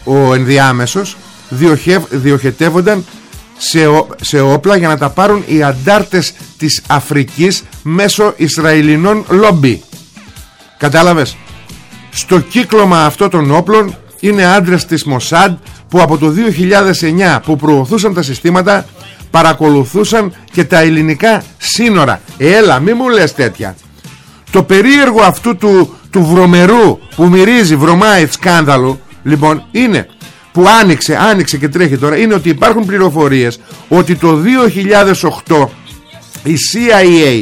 Speaker 2: ο ενδιάμεσος διοχευ, διοχετεύονταν σε, ο- σε όπλα για να τα πάρουν οι αντάρτες της Αφρικής μέσω Ισραηλινών λόμπι. Κατάλαβες; Στο κύκλωμα αυτό των όπλων είναι άντρες της Μοσάντ που από το 2009 που προωθούσαν τα συστήματα παρακολουθούσαν και τα ελληνικά σύνορα. Έλα μη μου λες τέτοια. Το περίεργο αυτού του, του βρωμερού που μυρίζει βρωμάει σκάνδαλο λοιπόν είναι. Που άνοιξε, άνοιξε και τρέχει τώρα είναι ότι υπάρχουν πληροφορίες ότι το 2008 η CIA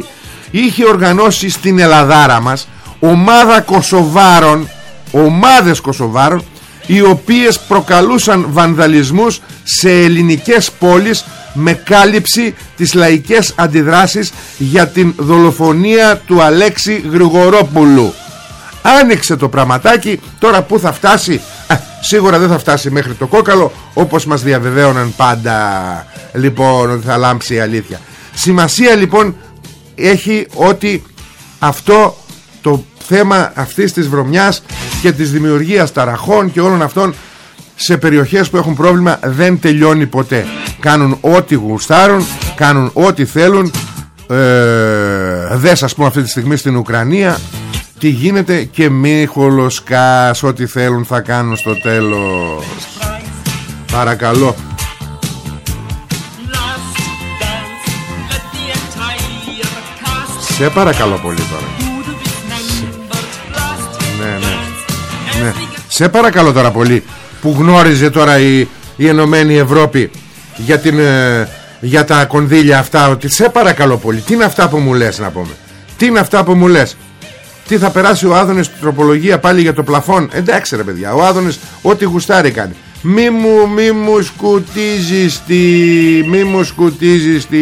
Speaker 2: είχε οργανώσει στην Ελλαδάρα μας ομάδα Κωσοβάρων ομάδες Κωσοβάρων οι οποίες προκαλούσαν βανδαλισμούς σε ελληνικές πόλεις με κάλυψη τις λαϊκές αντιδράσεις για την δολοφονία του Αλέξη Γρηγορόπουλου άνοιξε το πραγματάκι. Τώρα που θα φτάσει Α, σίγουρα δεν θα φτάσει μέχρι το κόκαλο όπως μας διαβεβαίωναν πάντα. Λοιπόν ότι θα λάμψει η αλήθεια. Σημασία λοιπόν έχει ότι αυτό το θέμα αυτής της βρωμιάς και της δημιουργίας ταραχών και όλων αυτών σε περιοχές που έχουν πρόβλημα δεν τελειώνει ποτέ. Κάνουν ό,τι γουστάρουν κάνουν ό,τι θέλουν. Ε, δες ας πούμε αυτή τη στιγμή στην Ουκρανία τι γίνεται και μη χολοσκάς ό,τι θέλουν θα κάνουν στο τέλος παρακαλώ
Speaker 5: Last dance, let the entire cast
Speaker 2: σε παρακαλώ πολύ τώρα
Speaker 5: do the dismembered last
Speaker 2: ναι, ναι.
Speaker 5: dance.
Speaker 2: Ναι.
Speaker 5: As we get
Speaker 2: Σε παρακαλώ τώρα πολύ που γνώριζε τώρα η, η Ενωμένη Ευρώπη για, την, ε, για τα κονδύλια αυτά ότι σε παρακαλώ πολύ τι είναι αυτά που μου λες να πούμε; Τι είναι αυτά που μου λες; Τι θα περάσει ο Άδωνης στην τροπολογία πάλι για το πλαφόν; Εντάξει ρε παιδιά ο Άδωνης ό,τι γουστάρει κάνει μη μου, μη μου σκουτίζεις τη μη μου σκουτίζεις τη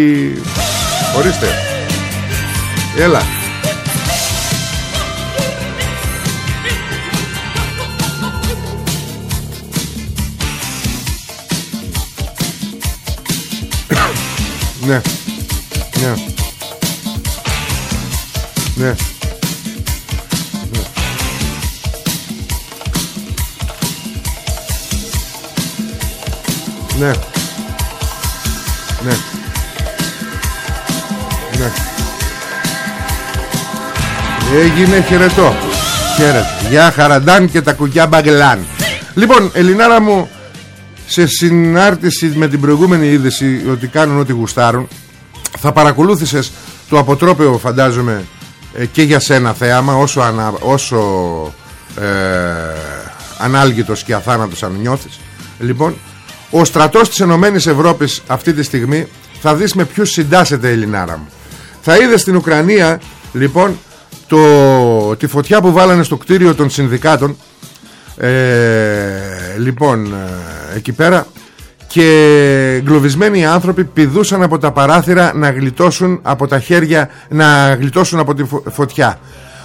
Speaker 2: ορίστε έλα Ναι. Ναι. Ναι. Ναι. Ναι. Ναι. Έγινε χαιρετό. Χαίρετε. Γεια χαραντάν και τα κουκιά μπαγκλάν. Λοιπόν, Ελληνάρα μου, σε συνάρτηση με την προηγούμενη είδηση ότι κάνουν ό,τι γουστάρουν, θα παρακολούθησες το αποτρόπαιο φαντάζομαι ε, και για σένα θέαμα όσο, ανα, όσο ε, ανάλγητος και αθάνατος αν νιώθεις λοιπόν ο στρατός της Ενωμένης Ευρώπης αυτή τη στιγμή θα δεις με ποιους συντάσσεται Ελληνάρα μου. Θα είδες στην Ουκρανία λοιπόν το, τη φωτιά που βάλανε στο κτίριο των συνδικάτων ε, λοιπόν ε, εκεί πέρα και εγκλωβισμένοι άνθρωποι πηδούσαν από τα παράθυρα να γλιτώσουν από τα χέρια να γλιτώσουν από τη φω- φωτιά.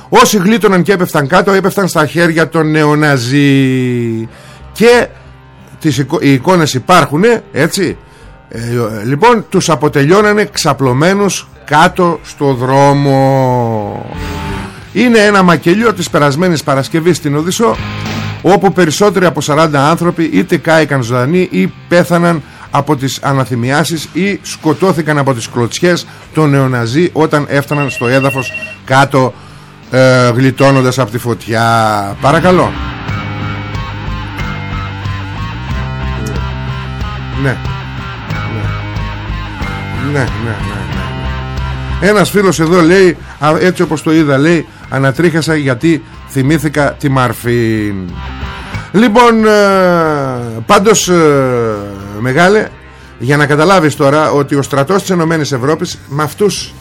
Speaker 2: Όσοι γλίτωναν και έπεφταν κάτω έπεφταν στα χέρια των νεοναζί. Και τις εικο- οι εικόνες υπάρχουν έτσι. Ε, ε, λοιπόν τους αποτελειώνανε ξαπλωμένους κάτω στο δρόμο. Είναι ένα μακελιό της περασμένης Παρασκευής στην Οδυσσό όπου περισσότεροι από 40 άνθρωποι είτε κάηκαν ζωντανοί ή πέθαναν από τις αναθυμιάσεις ή σκοτώθηκαν από τις κλωτσιές των νεοναζί όταν έφταναν στο έδαφος κάτω ε, γλιτώνοντας από τη φωτιά. Παρακαλώ ναι. Ναι ναι ναι, ναι. Ένας φίλος εδώ λέει α, Έτσι όπως το είδα λέει Ανατρίχασα γιατί θυμήθηκα τη Μαρφίν Λοιπόν ε, Πάντως ε, Μεγάλε Για να καταλάβεις τώρα ότι ο στρατός της Ενωμένης Ευρώπης Με αυτούς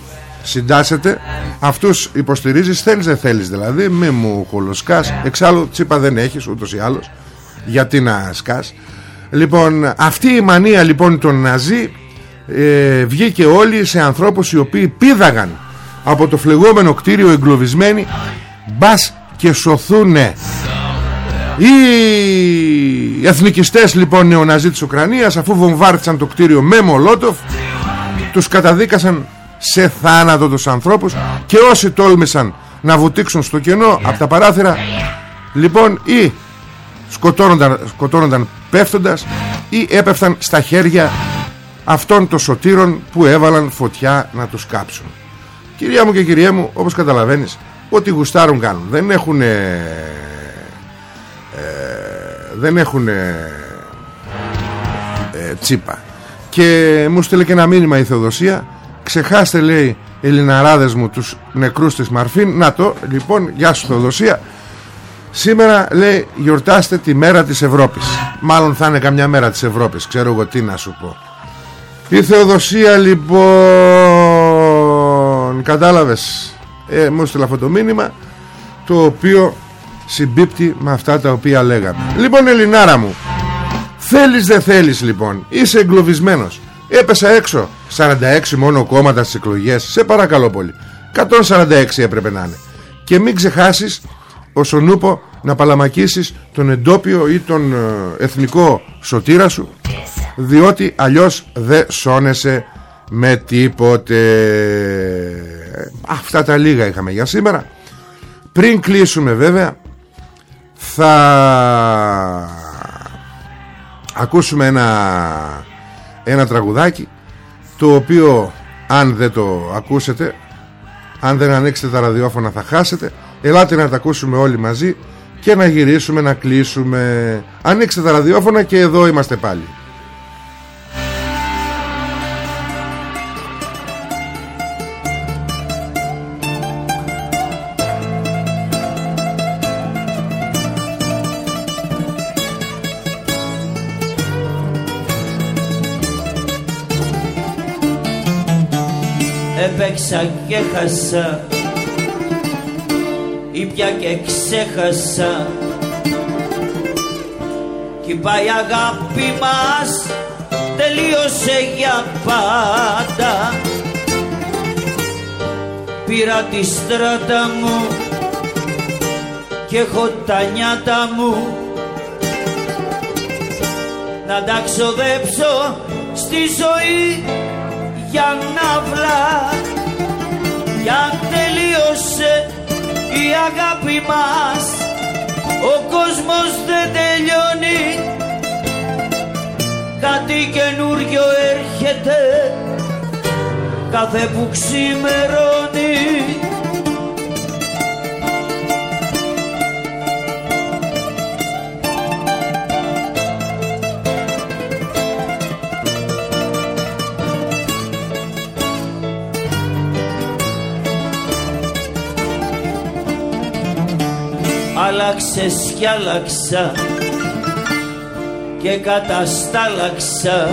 Speaker 2: συντάσσεται Αυτούς υποστηρίζεις Θέλεις δεν θέλεις δηλαδή Μη μου χολοσκάς Εξάλλου τσίπα δεν έχεις ούτως ή άλλως Γιατί να σκάς Λοιπόν αυτή η μανία λοιπόν των Ναζί ε, βγήκε όλοι σε ανθρώπους οι οποίοι πήδαγαν από το φλεγόμενο κτίριο εγκλωβισμένοι μπας και σωθούνε. Οι εθνικιστές λοιπόν νεοναζί της Ουκρανίας αφού βομβάρτισαν το κτίριο με Μολότοφ τους καταδίκασαν σε θάνατο τους ανθρώπους και όσοι τόλμησαν να βουτήξουν στο κενό από τα παράθυρα λοιπόν ή σκοτώνονταν, σκοτώνονταν πέφτοντας ή έπεφταν στα χέρια αυτών των σωτήρων που έβαλαν φωτιά να τους κάψουν. Κυρία μου και κυρία μου όπως καταλαβαίνεις ό,τι γουστάρουν κάνουν. Δεν έχουν δεν έχουν τσίπα. Και μου στείλε και ένα μήνυμα η Θεοδοσία. Ξεχάστε λέει Ελληναράδες μου τους νεκρούς της Μαρφίν. Να το λοιπόν γεια σου Θεοδοσία Σήμερα λέει γιορτάστε τη μέρα της Ευρώπης. Μάλλον θα είναι καμιά μέρα της Ευρώπης Ξέρω εγώ τι να σου πω. Η Θεοδοσία λοιπόν Κατάλαβες. Ε, Μου έστειλε αυτό το μήνυμα Το οποίο συμπίπτει με αυτά τα οποία λέγαμε. Λοιπόν Ελληνάρα μου Θέλεις δεν θέλεις λοιπόν. Είσαι εγκλωβισμένος. Έπεσα έξω. 46 μόνο κόμματα στις εκλογές. Σε παρακαλώ πολύ. 146 έπρεπε να είναι. Και μην ξεχάσεις όσον ούπο να παλαμακίσεις τον εντόπιο ή τον ε, εθνικό σωτήρα σου διότι αλλιώς δεν σώνεσαι με τίποτε. Αυτά τα λίγα είχαμε για σήμερα. Πριν κλείσουμε βέβαια θα ακούσουμε ένα ένα τραγουδάκι το οποίο αν δεν το ακούσετε αν δεν ανοίξετε τα ραδιόφωνα θα χάσετε Ελάτε να τα ακούσουμε όλοι μαζί και να γυρίσουμε να κλείσουμε. Ανοίξτε τα ραδιόφωνα και εδώ είμαστε πάλι.
Speaker 6: Έπαιξα και χάσα Ήπια και ξέχασα. Κι πάει η αγάπη μας Τελείωσε για πάντα. Πήρα τη στράτα μου και έχω τα νιάτα μου. Να τα ξοδέψω στη ζωή για να βλά. Για τελείωσε η αγάπη μας ο κόσμος δεν τελειώνει. Κάτι καινούριο έρχεται κάθε που ξημερώνει άλλαξες κι άλλαξα και καταστάλαξα.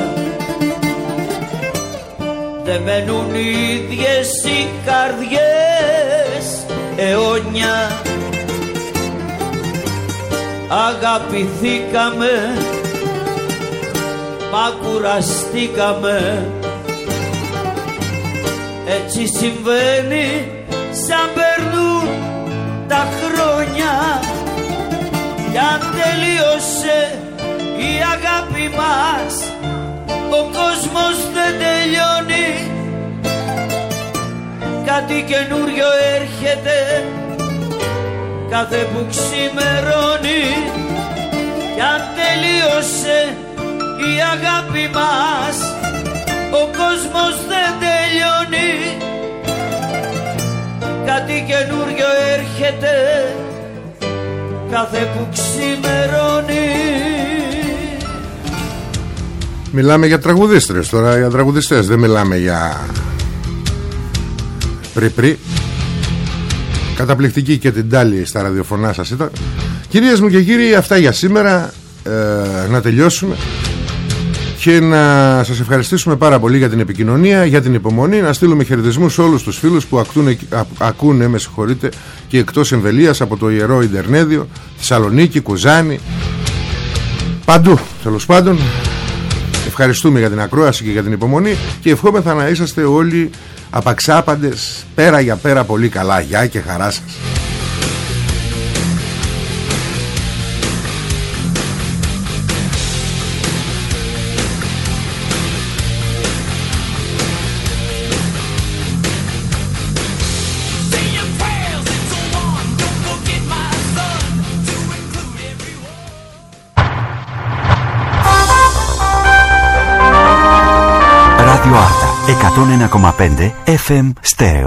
Speaker 6: Δεν μένουν οι ίδιες οι καρδιές αιώνια. Αγαπηθήκαμε μα κουραστήκαμε. Έτσι συμβαίνει σαν περνούν τα χρόνια κι αν τελείωσε η αγάπη μας ο κόσμος δεν τελειώνει. Κάτι καινούριο έρχεται κάθε που ξημερώνει. Κι αν τελείωσε η αγάπη μας ο κόσμος δεν τελειώνει. Κάτι καινούριο έρχεται κάθε που ξημερώνει
Speaker 2: Μιλάμε για τραγουδίστρες τώρα, για τραγουδιστές. Δεν μιλάμε για πρι Καταπληκτική και την τάλη στα ραδιοφωνά σας ήταν. Κυρίες μου και κύριοι, αυτά για σήμερα. Ε, να τελειώσουμε και να σας ευχαριστήσουμε πάρα πολύ για την επικοινωνία, για την υπομονή, να στείλουμε χαιρετισμούς σε όλους τους φίλους που ακτούνε, ακούνε, με συγχωρείτε, και εκτός εμβελίας από το Ιερό Ιντερνέδιο, Θεσσαλονίκη, Κουζάνη, παντού, τέλος πάντων. Ευχαριστούμε για την ακρόαση και για την υπομονή και ευχόμεθα να είσαστε όλοι απαξάπαντες, πέρα για πέρα πολύ καλά. Γεια και χαρά σας.
Speaker 1: 101,5 FM Stereo.